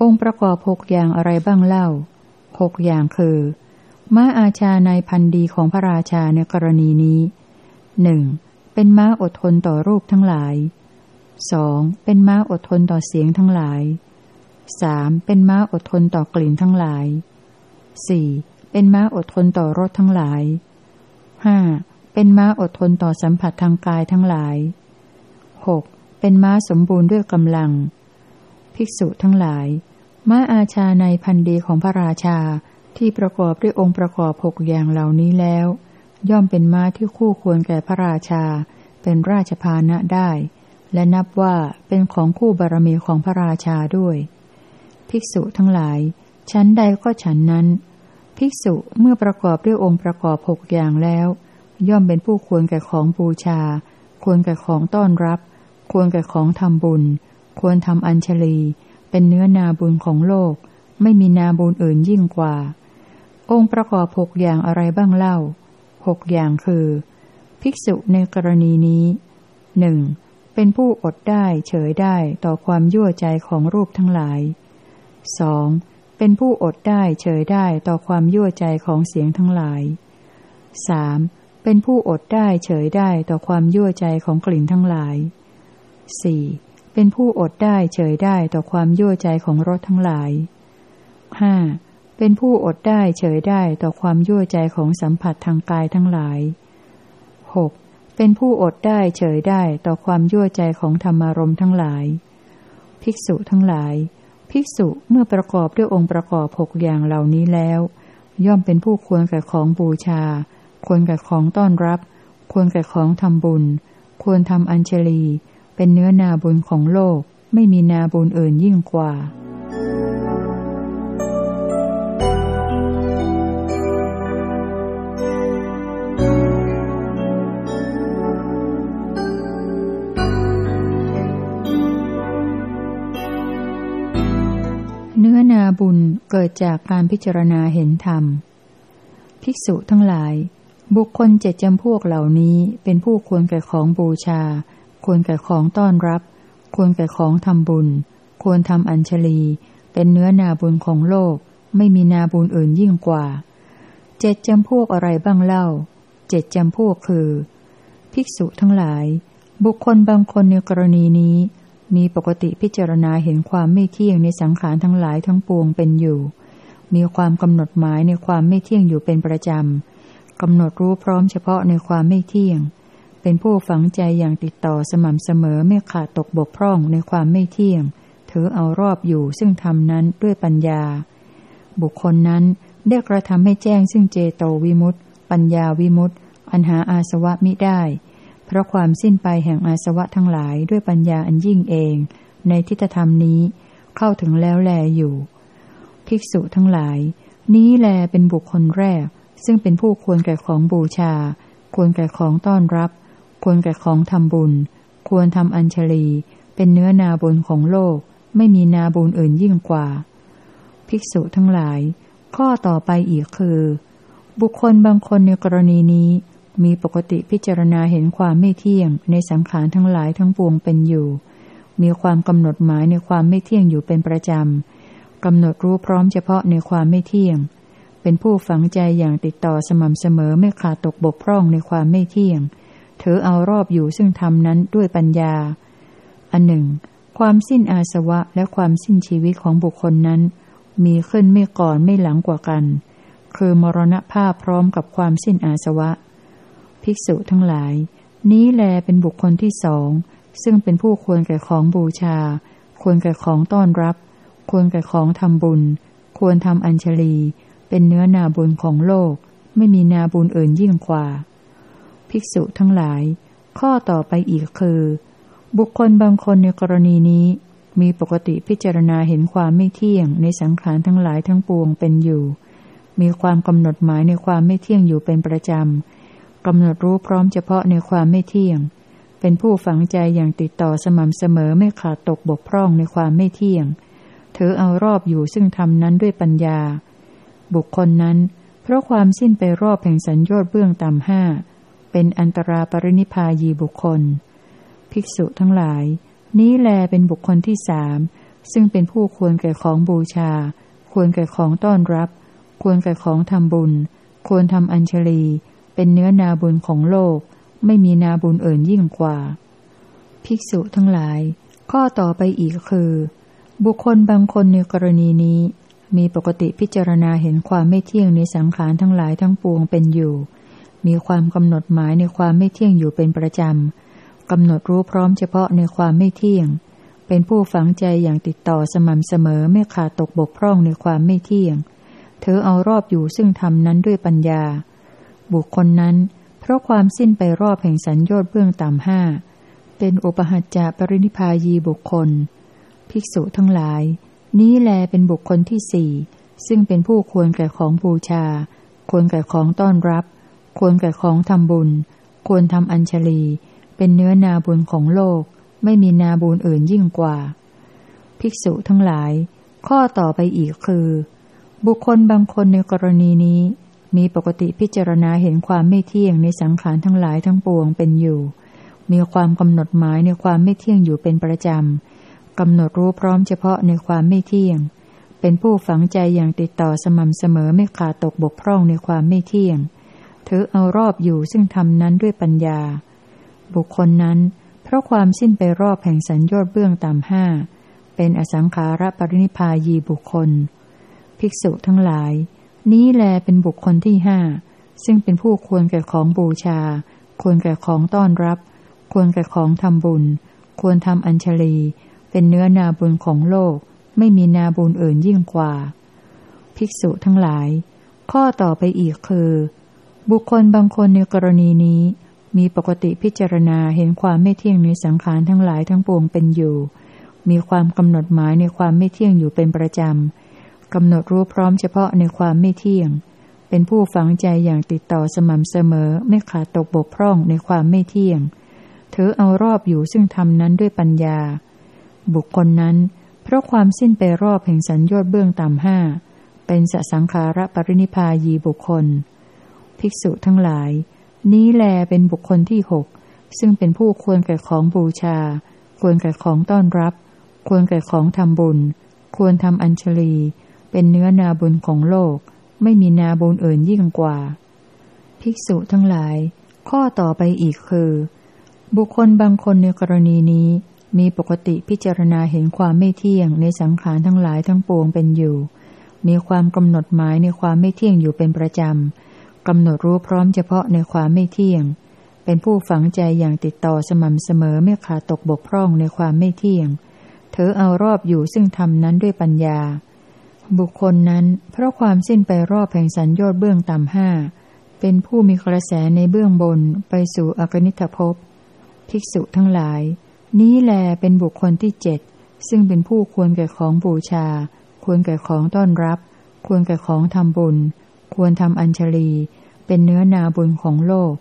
องค์ประกอบหกอย่างอะไรบ้างเล่าหกอย่างคือม้าอาชาในพันดีของพระราชาในกรณีนี้หนึ่ง เป็นม้าอดทนต่อรูปทั้งหลายสองเป็นม้าอดทนต่อเสียงทั้งหลายสามเป็นม้าอดทนต่อกลิ่นทั้งหลายสี่เป็นม้าอดทนต่อรสทั้งหลายห้าเป็นม้าอดทนต่อสัมผัสทางกายทั้งหลายหกเป็นม้าสมบูรณ์ด้วยกำลัง ภิกษุทั้งหลาย ม้าอาชาในพันดีของพระราชาที่ประกอบด้วยองค์ประกอบหกอย่างเหล่านี้แล้ว ย่อมเป็นม้าที่คู่ควรแก่พระราชา เป็นราชพานะได้ และนับว่าเป็นของคู่บารมีของพระราชาด้วย ภิกษุทั้งหลาย ชั้นใดก็ฉันนั้น ภิกษุเมื่อประกอบด้วยองค์ประกอบหกอย่างแล้ว ย่อมเป็นผู้ควรแก่ของบูชา ควรแก่ของต้อนรับ ควรแก่ของทำบุญ ควรทำอัญชลี เป็นเนื้อนาบุญของโลก ไม่มีนาบุญอื่นยิ่งกว่า องค์ประกอบหกอย่างอะไรบ้างเล่า หกอย่างคือ ภิกษุในกรณีนี้หนึ่งเป็นผู้อดได้เฉยได้ต่อความยั่วใจของรูปทั้งหลายสองเป็นผู้อดได้เฉยได้ต่อความยั่วใจของเสียงทั้งหลาย 3. เป็นผู้อดได้เฉยได้ต่อความยั่วใจของกลิ่นทั้งหลาย 4. เป็นผู้อดได้เฉยได้ต่อความยั่วใจของรสทั้งหลาย 5. เป็นผู้อดได้เฉยได้ต่อความยั่วใจของสัมผัสทางกายทั้งหลาย 6. เป็นผู้อดได้เฉยได้ต่อความยั่วใจของธรรมารมทั้งหลาย ภิกษุทั้งหลาย ภิกษุเมื่อประกอบด้วยองค์ประกอบหกอย่างเหล่านี้แล้ว ย่อมเป็นผู้ควรแก่ของบูชา ควรแก่ของต้อนรับ ควรแก่ของทำบุญ ควรทำอัญเชลี เป็นเนื้อนาบุญของโลก ไม่มีนาบุญอื่นยิ่งกว่า เกิดจากการพิจารณาเห็นธรรม ภิกษุทั้งหลาย บุคคลเจ็ดจำพวกเหล่านี้เป็นผู้ควรแก่ของบูชา ควรแก่ของต้อนรับ ควรแก่ของทำบุญ ควรทำอัญชลี เป็นเนื้อนาบุญของโลก ไม่มีนาบุญอื่นยิ่งกว่า เจ็ดจำพวกอะไรบ้างเล่า เจ็ดจำพวกคือ ภิกษุทั้งหลาย บุคคลบางคนในกรณีนี้ มีปกติพิจารณาเห็นความไม่เที่ยงในสังขารทั้งหลายทั้งปวงเป็นอยู่ มีความกำหนดหมายในความไม่เที่ยงอยู่เป็นประจำกำหนดรู้พร้อมเฉพาะในความไม่เที่ยง เป็นผู้ฝังใจอย่างติดต่อสม่ำเสมอไม่ขาดตกบกพร่องในความไม่เที่ยง ถือเอารอบอยู่ซึ่งทำนั้นด้วยปัญญา บุคคลนั้นได้กระทำให้แจ้งซึ่งเจโตวิมุตต์ปัญญาวิมุตต์อันหาอาสวะมิได้ เพราะความสิ้นไปแห่งอาสวะทั้งหลายด้วยปัญญาอันยิ่งเอง ในทิฏฐธรรมนี้เข้าถึงแล้วแลอยู่ ภิกษุทั้งหลาย นี้แลเป็นบุคคลแรก ซึ่งเป็นผู้ควรแก่ของบูชา ควรแก่ของต้อนรับ ควรแก่ของทำบุญ ควรทำอัญชลี เป็นเนื้อนาบุญของโลก ไม่มีนาบุญอื่นยิ่งกว่า ภิกษุทั้งหลาย ข้อต่อไปอีกคือ บุคคลบางคนในกรณีนี้ มีปกติพิจารณาเห็นความไม่เที่ยงในสังขารทั้งหลายทั้งปวงเป็นอยู่ มีความกำหนดหมายในความไม่เที่ยงอยู่เป็นประจำกำหนดรู้พร้อมเฉพาะในความไม่เที่ยง เป็นผู้ฝังใจอย่างติดต่อสม่ำเสมอไม่ขาดตกบกพร่องในความไม่เที่ยง ถือเอารอบอยู่ซึ่งทำนั้นด้วยปัญญา อันหนึ่ง ความสิ้นอาสวะและความสิ้นชีวิตของบุคคลนั้น มีขึ้นไม่ก่อนไม่หลังกว่ากัน คือมรณภาพพร้อมกับความสิ้นอาสวะ ภิกษุทั้งหลาย นี้แลเป็นบุคคลที่สอง ซึ่งเป็นผู้ควรแก่ของบูชา ควรแก่ของต้อนรับ ควรแก่ของทำบุญ ควรทำอัญชลี เป็นเนื้อนาบุญของโลก ไม่มีนาบุญอื่นยิ่งกว่า ภิกษุทั้งหลาย ข้อต่อไปอีกคือ บุคคลบางคนในกรณีนี้ มีปกติพิจารณาเห็นความไม่เที่ยงในสังขารทั้งหลายทั้งปวงเป็นอยู่ มีความกำหนดหมายในความไม่เที่ยงอยู่เป็นประจำ กำหนดรู้พร้อมเฉพาะในความไม่เที่ยง เป็นผู้ฝังใจอย่างติดต่อสม่ำเสมอไม่ขาดตกบกพร่องในความไม่เที่ยง ถือเอารอบอยู่ซึ่งทำนั้นด้วยปัญญา บุคคลนั้น เพราะความสิ้นไปรอบแห่งสัญญอดเบื้องต่ำห้าเป็นอันตราปรินิพายีบุคคล ภิกษุทั้งหลาย นี้แลเป็นบุคคลที่สามซึ่งเป็นผู้ควรแก่ของบูชา ควรแก่ของต้อนรับ ควรแก่ของทำบุญ ควรทำอัญชลี เป็นเนื้อนาบุญของโลก ไม่มีนาบุญอื่นยิ่งกว่า ภิกษุทั้งหลาย ข้อต่อไปอีกคือ บุคคลบางคนในกรณีนี้ มีปกติพิจารณาเห็นความไม่เที่ยงในสังขารทั้งหลายทั้งปวงเป็นอยู่ มีความกำหนดหมายในความไม่เที่ยงอยู่เป็นประจำกำหนดรู้พร้อมเฉพาะในความไม่เที่ยง เป็นผู้ฝังใจอย่างติดต่อสม่ำเสมอไม่ขาดตกบกพร่องในความไม่เที่ยง เธอเอารอบอยู่ซึ่งทำนั้นด้วยปัญญา บุคคลนั้น เพราะความสิ้นไปรอบแห่งสัญญอดเบื้องต่ำห้าเป็นอุปหัจจะปรินิพายีบุคคล ภิกษุทั้งหลาย นี้แลเป็นบุคคลที่สี่ซึ่งเป็นผู้ควรแก่ของบูชา ควรแก่ของต้อนรับ ควรแก่ของทำบุญ ควรทำอัญชลี เป็นเนื้อนาบุญของโลก ไม่มีนาบูญอื่นยิ่งกว่า ภิกษุทั้งหลาย ข้อต่อไปอีกคือ บุคคลบางคนในกรณีนี้ มีปกติพิจารณาเห็นความไม่เที่ยงในสังขารทั้งหลายทั้งปวงเป็นอยู่ มีความกำหนดหมายในความไม่เที่ยงอยู่เป็นประจำกำหนดรู้พร้อมเฉพาะในความไม่เที่ยง เป็นผู้ฝังใจอย่างติดต่อสม่ำเสมอไม่ขาดตกบกพร่องในความไม่เที่ยง ถือเอารอบอยู่ซึ่งทำนั้นด้วยปัญญา บุคคลนั้น เพราะความสิ้นไปรอบแห่งสัญญอดเบื้องต่ำห้าเป็นอสังขาระปรินิพายีบุคคล ภิกษุทั้งหลาย นี้แลเป็นบุคคลที่ห้าซึ่งเป็นผู้ควรแก่ของบูชา ควรแก่ของต้อนรับ ควรแก่ของทำบุญ ควรทำอัญชลี เป็นเนื้อนาบุญของโลก ไม่มีนาบุญอื่นยิ่งกว่า ภิกษุทั้งหลาย ข้อต่อไปอีกคือ บุคคลบางคนในกรณีนี้ มีปกติพิจารณาเห็นความไม่เที่ยงในสังขารทั้งหลายทั้งปวงเป็นอยู่ มีความกำหนดหมายในความไม่เที่ยงอยู่เป็นประจำ กำหนดรู้พร้อมเฉพาะในความไม่เที่ยง เป็นผู้ฝังใจอย่างติดต่อสม่ำเสมอไม่ขาดตกบกพร่องในความไม่เที่ยงเธอเอารอบอยู่ซึ่งทำนั้นด้วยปัญญา บุคคลนั้น เพราะความสิ้นไปรอบแห่งสัญญอดเบื้องต่ำห้า เป็นสสังขาระปรินิพายีบุคคล ภิกษุทั้งหลาย นี้แลเป็นบุคคลที่หกซึ่งเป็นผู้ควรแก่ของบูชา ควรแก่ของต้อนรับ ควรแก่ของทำบุญ ควรทำอัญชลี เป็นเนื้อนาบุญของโลก ไม่มีนาบุญอื่นยิ่งกว่า ภิกษุทั้งหลาย ข้อต่อไปอีกคือ บุคคลบางคนในกรณีนี้มีปกติพิจารณาเห็นความไม่เที่ยงในสังขารทั้งหลายทั้งปวงเป็นอยู่ มีความกำหนดหมายในความไม่เที่ยงอยู่เป็นประจำกำหนดรู้พร้อมเฉพาะในความไม่เที่ยง เป็นผู้ฝังใจอย่างติดต่อสม่ำเสมอไม่ขาดตกบกพร่องในความไม่เที่ยง เธอเอารอบอยู่ซึ่งทำนั้นด้วยปัญญา บุคคลนั้น เพราะความสิ้นไปรอบแห่งสัญญอดเบื้องต่ำห้าเป็นผู้มีกระแสในเบื้องบนไปสู่อกนิทภพ ภิกษุทั้งหลาย นี้แลเป็นบุคคลที่เจ็ดซึ่งเป็นผู้ควรแก่ของบูชา ควรแก่ของต้อนรับ ควรแก่ของทำบุญ ควรทำอัญชลี เป็นเนื้อนาบุญของโลก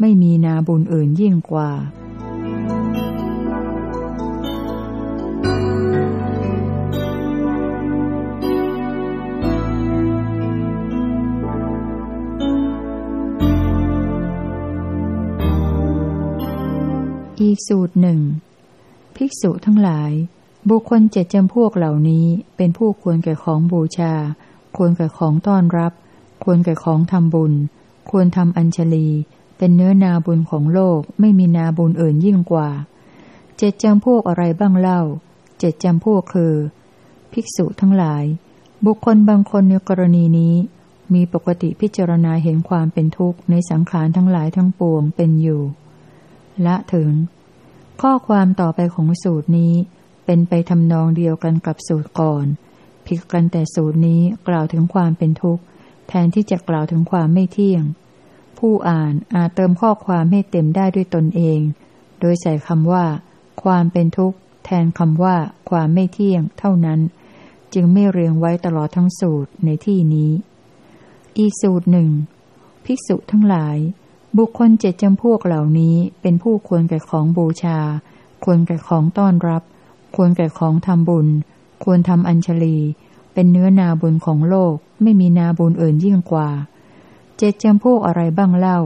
ไม่มีนาบุญอื่นยิ่งกว่า สูตรหนึ่งภิกษุทั้งหลาย บุคคลเจ็ดจำพวกเหล่านี้เป็นผู้ควรแก่ของบูชา ควรแก่ของต้อนรับ ควรแก่ของทำบุญ ควรทำอัญชลี เป็นเนื้อนาบุญของโลกไม่มีนาบุญอื่นยิ่งกว่า เจ็ดจำพวกอะไรบ้างเล่า เจ็ดจำพวกคือ ภิกษุทั้งหลาย บุคคลบางคนในกรณีนี้มีปกติพิจารณาเห็นความเป็นทุกข์ในสังขารทั้งหลายทั้งปวงเป็นอยู่ ละถึง ข้อความต่อไปของสูตรนี้ เป็นไปทำนองเดียวกันกับสูตรก่อนพิกกันแต่สูตรนี้กล่าวถึงความเป็นทุกข์แทนที่จะกล่าวถึงความไม่เที่ยง ผู้อ่านอาจเติมข้อความให้เต็มได้ด้วยตนเอง โดยใส่คำว่า ความเป็นทุกข์ แทนคำว่า ความไม่เที่ยง เท่านั้น จึงไม่เรียงไว้ตลอดทั้งสูตรในที่นี้ อีกสูตรหนึ่ง ภิกษุทั้งหลาย บุคคลเจ็ดจำพวกเหล่านี้เป็นผู้ควรแก่ของบูชา ควรแก่ของต้อนรับ ควรแก่ของทำบุญ ควรทำอัญชลี เป็นเนื้อนาบุญของโลก ไม่มีนาบุญอื่นยิ่งกว่า เจ็ดจำพวกอะไรบ้างเล่า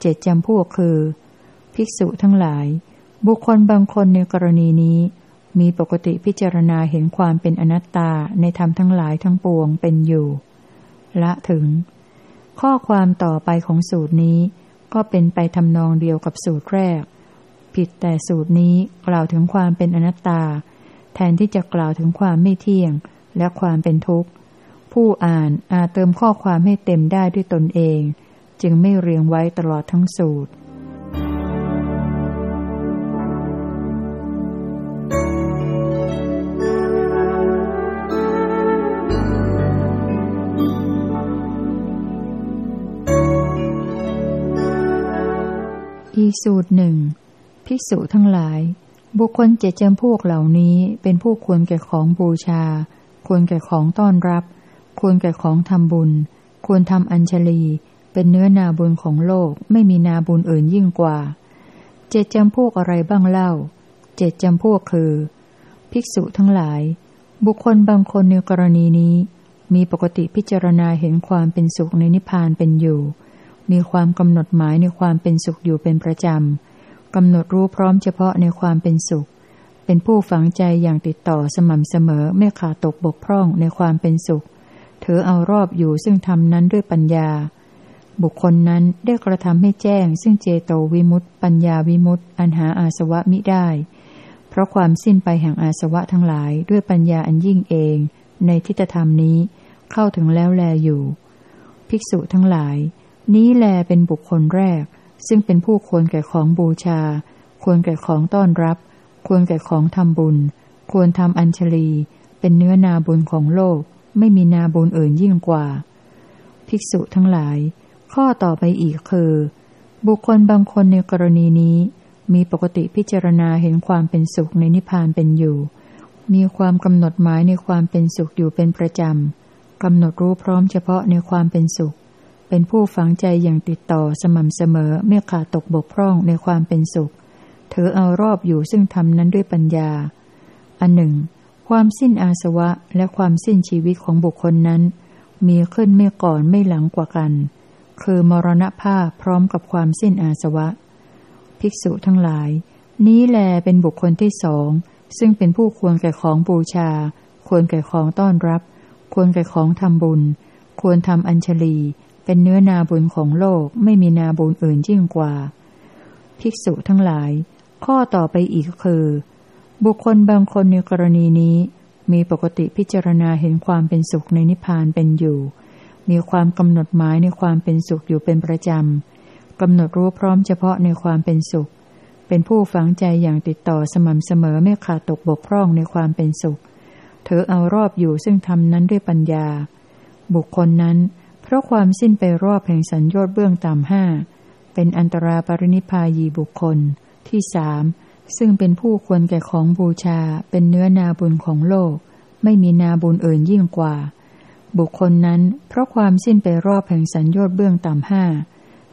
เจ็ดจำพวกคือ ภิกษุทั้งหลาย บุคคลบางคนในกรณีนี้ มีปกติพิจารณาเห็นความเป็นอนัตตาในธรรมทั้งหลายทั้งปวงเป็นอยู่ ละถึง ข้อความต่อไปของสูตรนี้ ก็เป็นไปทำนองเดียวกับสูตรแรก ผิดแต่สูตรนี้กล่าวถึงความเป็นอนัตตา แทนที่จะกล่าวถึงความไม่เที่ยงและความเป็นทุกข์ ผู้อ่านอาจเติมข้อความให้เต็มได้ด้วยตนเอง จึงไม่เรียงไว้ตลอดทั้งสูตร สูตรหนึ่งภิกษุทั้งหลาย บุคคลเจ็ดจำพวกเหล่านี้เป็นผู้ควรแก่ของบูชา ควรแก่ของต้อนรับ ควรแก่ของทำบุญ ควรทำอัญชลี เป็นเนื้อนาบุญของโลกไม่มีนาบุญอื่นยิ่งกว่า เจ็ดจำพวกอะไรบ้างเล่า เจ็ดจำพวกคือ ภิกษุทั้งหลาย บุคคลบางคนในกรณีนี้ มีปกติพิจารณาเห็นความเป็นสุขในนิพพานเป็นอยู่ มีความกำหนดหมายในความเป็นสุขอยู่เป็นประจำ กำหนดรู้พร้อมเฉพาะในความเป็นสุข เป็นผู้ฝังใจอย่างติดต่อสม่ำเสมอไม่ขาดตกบกพร่องในความเป็นสุขเธอเอารอบอยู่ซึ่งทำนั้นด้วยปัญญา บุคคลนั้นได้กระทำให้แจ้ง ซึ่งเจโตวิมุตต์ปัญญาวิมุตต์อันหาอาสวะมิได้ เพราะความสิ้นไปแห่งอาสวะทั้งหลายด้วยปัญญาอันยิ่งเอง ในทิฏฐธรรมนี้เข้าถึงแล้วแลอยู่ ภิกษุทั้งหลาย นี้แลเป็นบุคคลแรก ซึ่งเป็นผู้ควรแก่ของบูชา ควรแก่ของต้อนรับ ควรแก่ของทำบุญ ควรทำอัญชลี เป็นเนื้อนาบุญของโลก ไม่มีนาบุญอื่นยิ่งกว่า ภิกษุทั้งหลาย ข้อต่อไปอีกคือ บุคคลบางคนในกรณีนี้ มีปกติพิจารณาเห็นความเป็นสุขในนิพพานเป็นอยู่ มีความกำหนดหมายในความเป็นสุขอยู่เป็นประจำกำหนดรู้พร้อมเฉพาะในความเป็นสุข เป็นผู้ฝังใจอย่างติดต่อสม่ำเสมอไม่ขาดตกบกพร่องในความเป็นสุข เธอเอารอบอยู่ซึ่งทำนั้นด้วยปัญญา อันหนึ่ง ความสิ้นอาสวะและความสิ้นชีวิตของบุคคลนั้น มีขึ้นไม่ก่อนไม่หลังกว่ากัน คือมรณภาพพร้อมกับความสิ้นอาสวะ ภิกษุทั้งหลาย นี้แลเป็นบุคคลที่สอง ซึ่งเป็นผู้ควรแก่ของบูชา ควรแก่ของต้อนรับ ควรแก่ของทำบุญ ควรทำอัญชลี เป็นเนื้อนาบุญของโลกไม่มีนาบุญอื่นยิ่งกว่า ภิกษุทั้งหลาย ข้อต่อไปอีกคือ บุคคลบางคนในกรณีนี้ มีปกติพิจารณาเห็นความเป็นสุขในนิพพานเป็นอยู่ มีความกำหนดหมายในความเป็นสุขอยู่เป็นประจำกำหนดรู้พร้อมเฉพาะในความเป็นสุข เป็นผู้ฝังใจอย่างติดต่อสม่ำเสมอไม่ขาดตกบกพร่องในความเป็นสุขเธอเอารอบอยู่ซึ่งทำนั้นด้วยปัญญา บุคคลนั้น เพราะความสิ้นไปรอบแห่งสัญญอดเบื้องต่ำห้าเป็นอันตราปรินิพายีบุคคลที่สามซึ่งเป็นผู้ควรแก่ของบูชาเป็นเนื้อนาบุญของโลก ไม่มีนาบุญอื่นยิ่งกว่า บุคคลนั้นเพราะความสิ้นไปรอบแห่งสัญญอดเบื้องต่ำห้า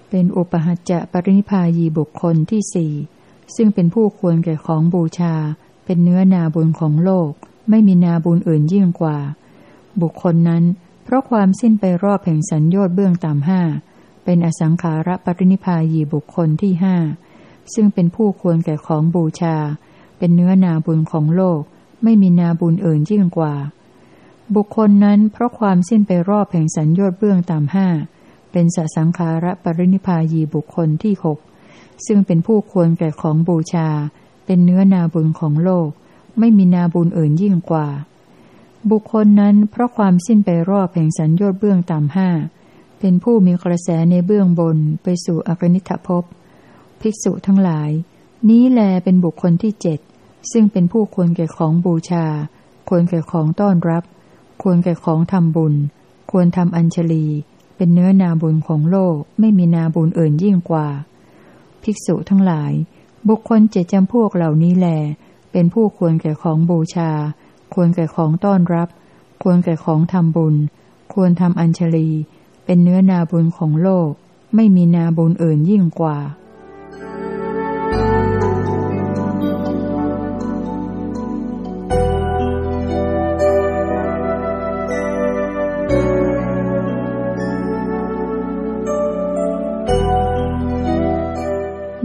เป็นอุปหัจจะปรินิพายีบุคคลที่สี่ซึ่งเป็นผู้ควรแก่ของบูชา เป็นเนื้อนาบุญของโลก ไม่มีนาบุญอื่นยิ่งกว่า บุคคลนั้น เพราะความสิ้นไปรอบแห่งสัญญอดเบื้องต่ำห้าเป็นอสังขาระปรินิพายีบุคคลที่ห้าซึ่งเป็นผู้ควรแก่ของบูชา เป็นเนื้อนาบุญของโลก ไม่มีนาบุญอื่นยิ่งกว่า บุคคลนั้นเพราะความสิ้นไปรอบแห่งสัญญอดเบื้องต่ำห้าเป็นสสังขาระปรินิพายีบุคคลที่หกซึ่งเป็นผู้ควรแก่ของบูชา เป็นเนื้อนาบุญของโลก ไม่มีนาบุญอื่นยิ่งกว่า บุคคลนั้นเพราะความสิ้นไปรอบแห่งสัญญาเบื้องต่ำห้าเป็นผู้มีกระแสในเบื้องบนไปสู่อกนิทภพ ภิกษุทั้งหลาย นี้แลเป็นบุคคลที่เจ็ดซึ่งเป็นผู้ควรแก่ของบูชา ควรแก่ของต้อนรับ ควรแก่ของทำบุญ ควรทำอัญชลี เป็นเนื้อนาบุญของโลกไม่มีนาบุญอื่นยิ่งกว่า ภิกษุทั้งหลาย บุคคลเจ็ดจำพวกเหล่านี้แล เป็นผู้ควรแก่ของบูชา ควรแก่ของต้อนรับ ควรแก่ของทำบุญ ควรทำอัญชลี เป็นเนื้อนาบุญของโลก ไม่มีนาบุญอื่นยิ่งกว่า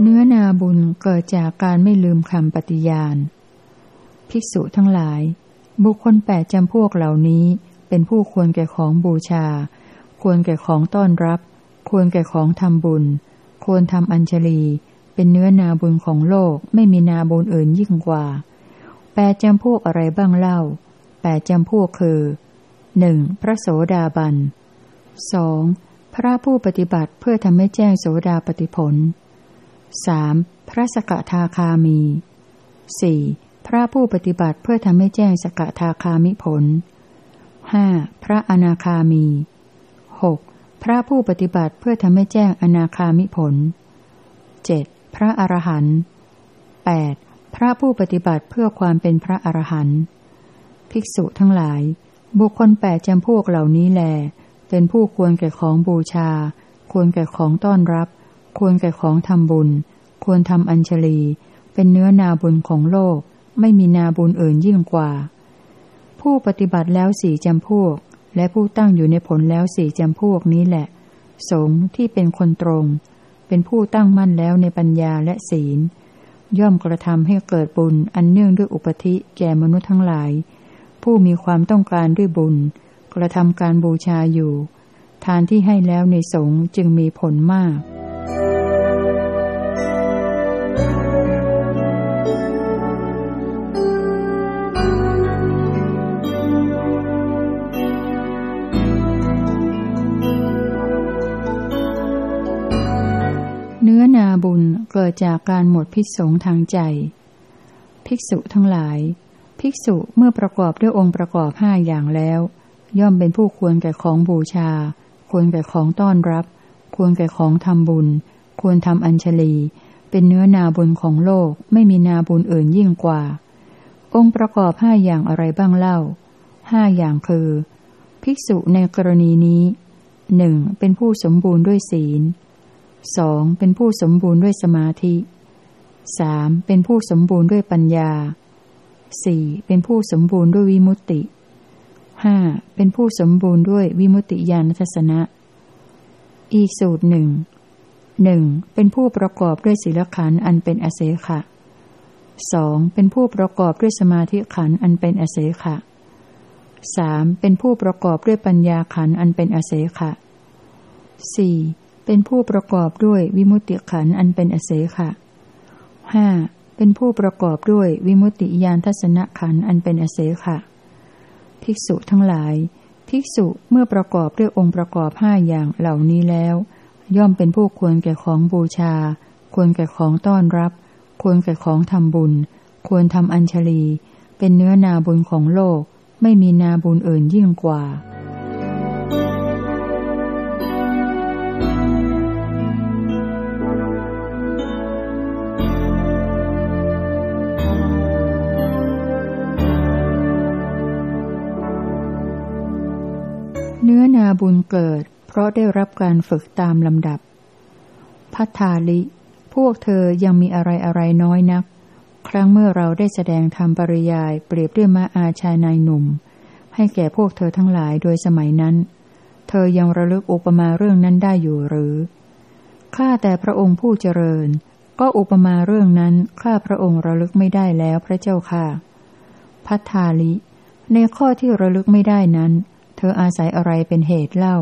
เนื้อนาบุญเกิดจากการไม่ลืมคำปฏิญาณภิกษุทั้งหลาย บุคคลแปดจำพวกเหล่านี้ เป็นผู้ควรแก่ของบูชา ควรแก่ของต้อนรับ ควรแก่ของทำบุญ ควรทำอัญชลี เป็นเนื้อนาบุญของโลกไม่มีนาบุญอื่นยิ่งกว่าแปดจำพวกอะไรบ้างเล่าแปดจำพวกคือหนึ่งพระโสดาบันสองพระผู้ปฏิบัติเพื่อทำให้แจ้งโสดาปฏิผลสามพระสกทาคามีสี่ พระผู้ปฏิบัติเพื่อทำให้แจ้งสกทาคามิผลห้าพระอนาคามีหกพระผู้ปฏิบัติเพื่อทำให้แจ้งอนาคามิผลเจ็ดพระอรหันต์แปดพระผู้ปฏิบัติเพื่อความเป็นพระอรหันต์ ภิกษุทั้งหลาย บุคคลแปดจำพวกเหล่านี้แล เป็นผู้ควรแก่ของบูชา ควรแก่ของต้อนรับ ควรแก่ของทำบุญ ควรทำอัญชลี เป็นเนื้อนาบุญของโลก ไม่มีนาบุญอื่นยิ่งกว่า ผู้ปฏิบัติแล้วสี่จำพวก และผู้ตั้งอยู่ในผลแล้วสี่จำพวกนี้แหละ สงที่เป็นคนตรง เป็นผู้ตั้งมั่นแล้วในปัญญาและศีล ย่อมกระทำให้เกิดบุญอันเนื่องด้วยอุปธิแก่มนุษย์ทั้งหลาย ผู้มีความต้องการด้วยบุญ กระทำการบูชาอยู่ ทานที่ให้แล้วในสงจึงมีผลมากาบุญเกิดจากการหมดพิษสงทางใจ ภิกษุทั้งหลาย ภิกษุเมื่อประกอบด้วยองค์ประกอบห้าอย่างแล้ว ย่อมเป็นผู้ควรแก่ของบูชา ควรแก่ของต้อนรับ ควรแก่ของทำบุญ ควรทำอัญชลี เป็นเนื้อนาบุญของโลกไม่มีนาบุญอื่นยิ่งกว่า องค์ประกอบห้าอย่างอะไรบ้างเล่าห้าอย่างคือ ภิกษุในกรณีนี้หนึ่งเป็นผู้สมบูรณ์ด้วยศีล สองเป็นผู้สมบูรณ์ด้วยสมาธิสามเป็นผู้สมบูรณ์ด้วยปัญญาสี่เป็นผู้สมบูรณ์ด้วยวิมุตติห้าเป็นผู้สมบูรณ์ด้วยวิมุตติญาณทัศนะ อีกสูตรหนึ่งหนึ่งเป็นผู้ประกอบด้วยศีลขันอันเป็นอเสขะสองเป็นผู้ประกอบด้วยสมาธิขันอันเป็นอเสขะสามเป็นผู้ประกอบด้วยปัญญาขันอันเป็นอเสขะสี่ เป็นผู้ประกอบด้วยวิมุตติขันอันเป็นอเสขะห้าเป็นผู้ประกอบด้วยวิมุตติญาณทัศนขันอันเป็นอเสขะภิกษุทั้งหลาย ภิกษุเมื่อประกอบด้วยองค์ประกอบห้าอย่างเหล่านี้แล้ว ย่อมเป็นผู้ควรแก่ของบูชา ควรแก่ของต้อนรับ ควรแก่ของทำบุญ ควรทำอัญชลี เป็นเนื้อนาบุญของโลก ไม่มีนาบุญอื่นยิ่งกว่า บุญเกิด เพราะได้รับการฝึกตามลำดับ พัทธาลิ พวกเธอยังมีอะไรอะไรน้อยนัก ครั้งเมื่อเราได้แสดงธรรมปริยายเปรียบด้วยมาอาชายนายหนุ่ม ให้แก่พวกเธอทั้งหลายโดยสมัยนั้น เธอยังระลึกอุปมาเรื่องนั้นได้อยู่หรือ ข้าแต่พระองค์ผู้เจริญ ก็อุปมาเรื่องนั้นข้าพระองค์ระลึกไม่ได้แล้วพระเจ้าค่ะ พัทธาลิ ในข้อที่ระลึกไม่ได้นั้น ธออาศัยอะไรเป็นเหตุเล่า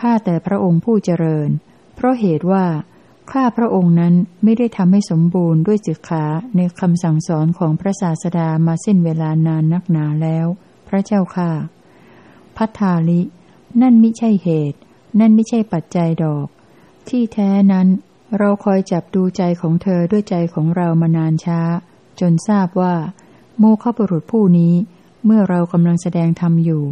ข้าแต่พระองค์ผู้เจริญ เพราะเหตุว่า ข้าพระองค์นั้นไม่ได้ทำให้สมบูรณ์ด้วยจิตขาในคำสั่งสอนของพระศาสดามาเส้นเวลานานนักหนาแล้ว พระเจ้าค่ะ พัทธาลิ นั่นไม่ใช่เหตุ นั่นไม่ใช่ปัจจัยดอก ที่แท้นั้น เราคอยจับดูใจของเธอด้วยใจของเรามานานช้า จนทราบว่า โมฆะบุรุษผู้นี้ เมื่อเรากำลังแสดงธรรมอยู่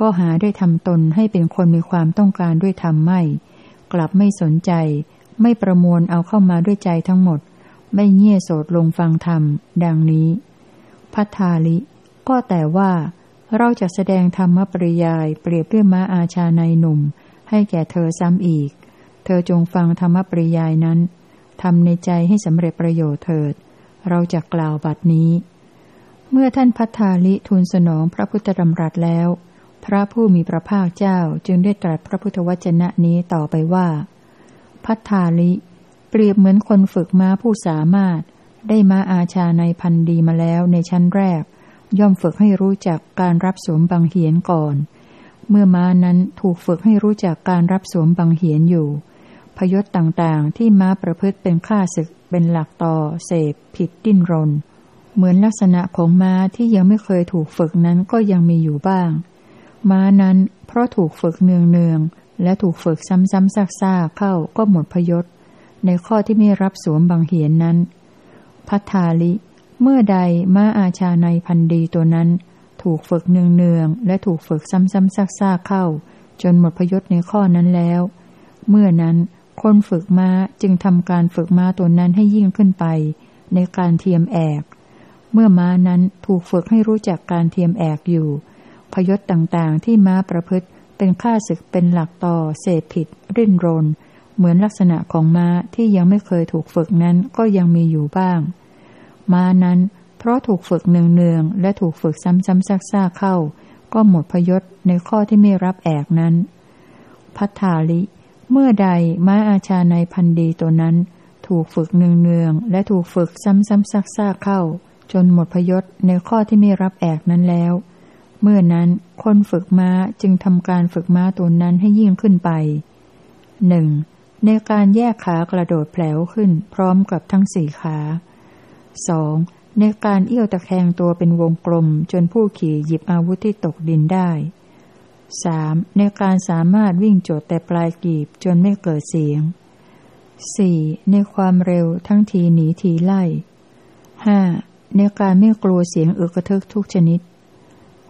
ก็หาได้ทำตนให้เป็นคนมีความต้องการด้วยธรรมไม่ กลับไม่สนใจ ไม่ประมวลเอาเข้ามาด้วยใจทั้งหมด ไม่เงี่ยโสดลงฟังธรรม ดังนี้ พัทธาลิ ก็แต่ว่า เราจะแสดงธรรมปริยายเปรียบด้วยม้าอาชาในหนุ่ม ให้แก่เธอซ้ำอีก เธอจงฟังธรรมปริยายนั้นทำในใจให้สำเร็จประโยชน์เถิด เราจะกล่าวบัดนี้ เมื่อท่านพัทธาลิทูลสนองพระพุทธดำรัสแล้ว พระผู้มีพระภาคเจ้าจึงได้ตรัสพระพุทธวจนะนี้ต่อไปว่า พัทธาลิ เปรียบเหมือนคนฝึกม้าผู้สามารถ ได้ม้าอาชาในพันดีมาแล้วในชั้นแรก ย่อมฝึกให้รู้จักการรับสวมบังเหียนก่อน เมื่อม้านั้นถูกฝึกให้รู้จักการรับสวมบังเหียนอยู่ พยศต่างๆ ที่ม้าประพฤติเป็นข้าศึกเป็นหลักต่อ เสพ ผิดดิ้นรน เหมือนลักษณะของม้าที่ยังไม่เคยถูกฝึกนั้นก็ยังมีอยู่บ้าง ม้านั้น เพราะถูกฝึกเนืองๆและถูกฝึกซ้ำๆซากๆเข้าก็หมดพยศ ในข้อที่ไม่รับสวมบางเหียนนั้น พัทธาลิ เมื่อใดม้าอาชาในพันดีตัวนั้น ถูกฝึกเนืองๆและถูกฝึกซ้ำๆซากๆเข้า จนหมดพยศในข้อนั้นแล้ว เมื่อนั้นคนฝึกม้าจึงทำการฝึกม้าตัวนั้นให้ยิ่งขึ้นไป ในการเทียมแอก เมื่อม้านั้นถูกฝึกให้รู้จักการเทียมแอกอยู่ พยศต่างๆ ที่ม้าประพฤติ เป็นข้าศึกเป็นหลักต่อ เสพผิด ริ้นรน เหมือนลักษณะของม้าที่ยังไม่เคยถูกฝึกนั้นก็ยังมีอยู่บ้าง ม้านั้น เพราะถูกฝึกเนืองๆและถูกฝึกซ้ำๆซากๆเข้า ก็หมดพยศในข้อที่ไม่รับแอกนั้น พัทธาลิ เมื่อใดม้าอาชาในพันดีตัวนั้น ถูกฝึกเนืองๆและถูกฝึกซ้ำๆซักๆเข้า จนหมดพยศในข้อที่ไม่รับแอกนั้นแล้ว เมื่อนั้นคนฝึกม้าจึงทำการฝึกม้าตัวนั้นให้ยิ่งขึ้นไปหนึ่งในการแยกขากระโดดแผลวขึ้นพร้อมกับทั้งสี่ขาสองในการเอี้ยวตะแคงตัวเป็นวงกลมจนผู้ขี่หยิบอาวุธที่ตกดินได้สามในการสามารถวิ่งโจดแต่ปลายกีบจนไม่เกิดเสียงสี่ในความเร็วทั้งทีหนีทีไล่ห้าในการไม่กลัวเสียงอึกระทึกทุกชนิด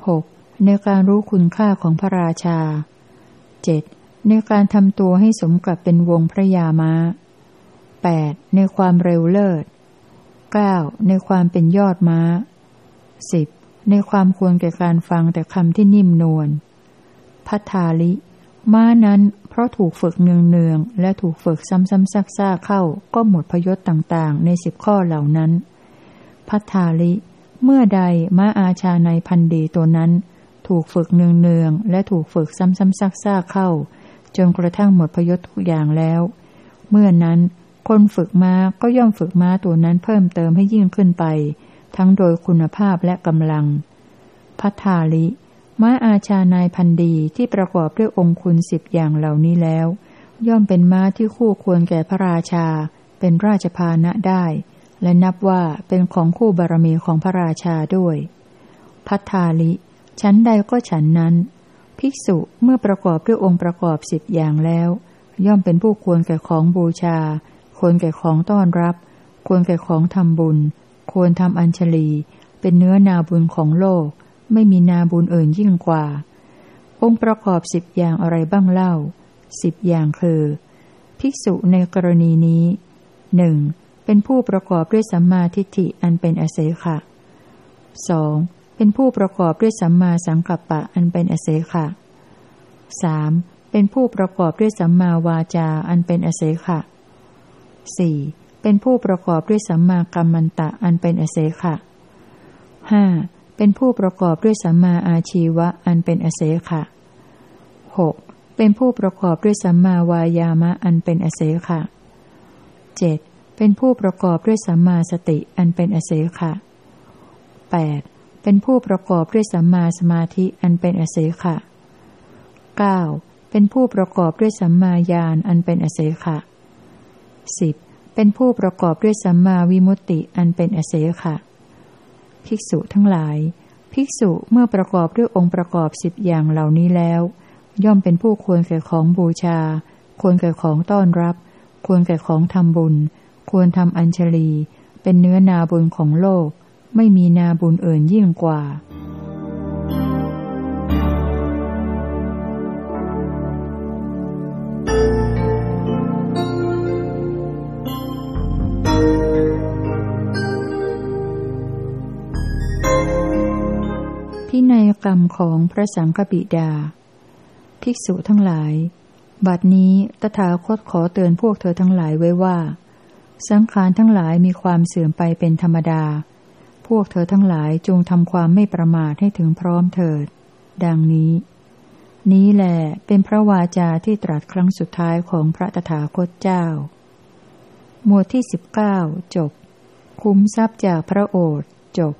หกในการรู้คุณค่าของพระราชาเจ็ดในการทำตัวให้สมกับเป็นวงพระยามาแปดในความเร็วเลิศเก้าในความเป็นยอดม้าสิบในความควรแก่การฟังแต่คำที่นิ่มนวลพัทธาลิ ม้านั้นเพราะถูกฝึกเนืองๆและถูกฝึกซ้ำๆซักๆเข้า ก็หมดพยศต่างๆ ในสิบข้อเหล่านั้น พัทธาลิ เมื่อใดม้าอาชาในพันดีตัวนั้น ถูกฝึกเนืองๆและถูกฝึกซ้ำๆซักๆเข้า จนกระทั่งหมดพยศทุกอย่างแล้ว เมื่อนั้นคนฝึกม้าก็ย่อมฝึกม้าตัวนั้นเพิ่มเติมให้ยิ่งขึ้นไป ทั้งโดยคุณภาพและกำลัง พัทธาลิ ม้าอาชานายพันดีที่ประกอบด้วยองคุณสิบอย่างเหล่านี้แล้ว ย่อมเป็นม้าที่คู่ควรแก่พระราชา เป็นราชพานะได้ และนับว่าเป็นของคู่บารมีของพระราชาด้วย พัทธาลิ ชั้นใดก็ฉันนั้น ภิกษุเมื่อประกอบด้วยองค์ประกอบสิบอย่างแล้ว ย่อมเป็นผู้ควรแก่ของบูชา ควรแก่ของต้อนรับ ควรแก่ของทำบุญ ควรทำอัญชลี เป็นเนื้อนาบุญของโลก ไม่มีนาบุญอื่นยิ่งกว่า องค์ประกอบสิบอย่างอะไรบ้างเล่าสิบอย่างคือ ภิกษุในกรณีนี้หนึ่ง เป็นผู้ประกอบด้วยสัมมาทิฏฐิอันเป็นอเสขะสองเป็นผู้ประกอบด้วยสัมมาสังกัปปะอันเป็นอเสขะสามเป็นผู้ประกอบด้วยสัมมาวาจาอันเป็นอเสขะสี่เป็นผู้ประกอบด้วยสัมมากัมมันตะอันเป็นอเสขะห้าเป็นผู้ประกอบด้วยสัมมาอาชีวะอันเป็นอเสขะหกเป็นผู้ประกอบด้วยสัมมาวายามะอันเป็นอเสขะเจ็ด เป็นผู้ประกอบด้วยสัมมาสติอันเป็นอเสขะแปดเป็นผู้ประกอบด้วยสัมมาสมาธิอันเป็นอเสขะเก้าเป็นผู้ประกอบด้วยสัมมาญาณอันเป็นอเสขะสิบเป็นผู้ประกอบด้วยสัมมาวิมุตติอันเป็นอเสขะ ภิกษุทั้งหลาย ภิกษุเมื่อประกอบด้วยองค์ประกอบสิบอย่างเหล่านี้แล้ว ย่อมเป็นผู้ควรแก่ของบูชา ควรแก่ของต้อนรับ ควรแก่ของทำบุญ ควรทำอัญชลี เป็นเนื้อนาบุญของโลก ไม่มีนาบุญอื่นยิ่งกว่า พินัยกรรมของพระสังฆบิดา ภิกษุทั้งหลาย บัดนี้ตถาคตขอเตือนพวกเธอทั้งหลายไว้ว่า สังขารทั้งหลายมีความเสื่อมไปเป็นธรรมดา พวกเธอทั้งหลายจงทำความไม่ประมาทให้ถึงพร้อมเถิด ดังนี้ นี้แหละเป็นพระวาจาที่ตรัสครั้งสุดท้ายของพระตถาคตเจ้า หมวดที่สิบเก้าจบ คุ้มทรัพย์จากพระโอษฐ์จบ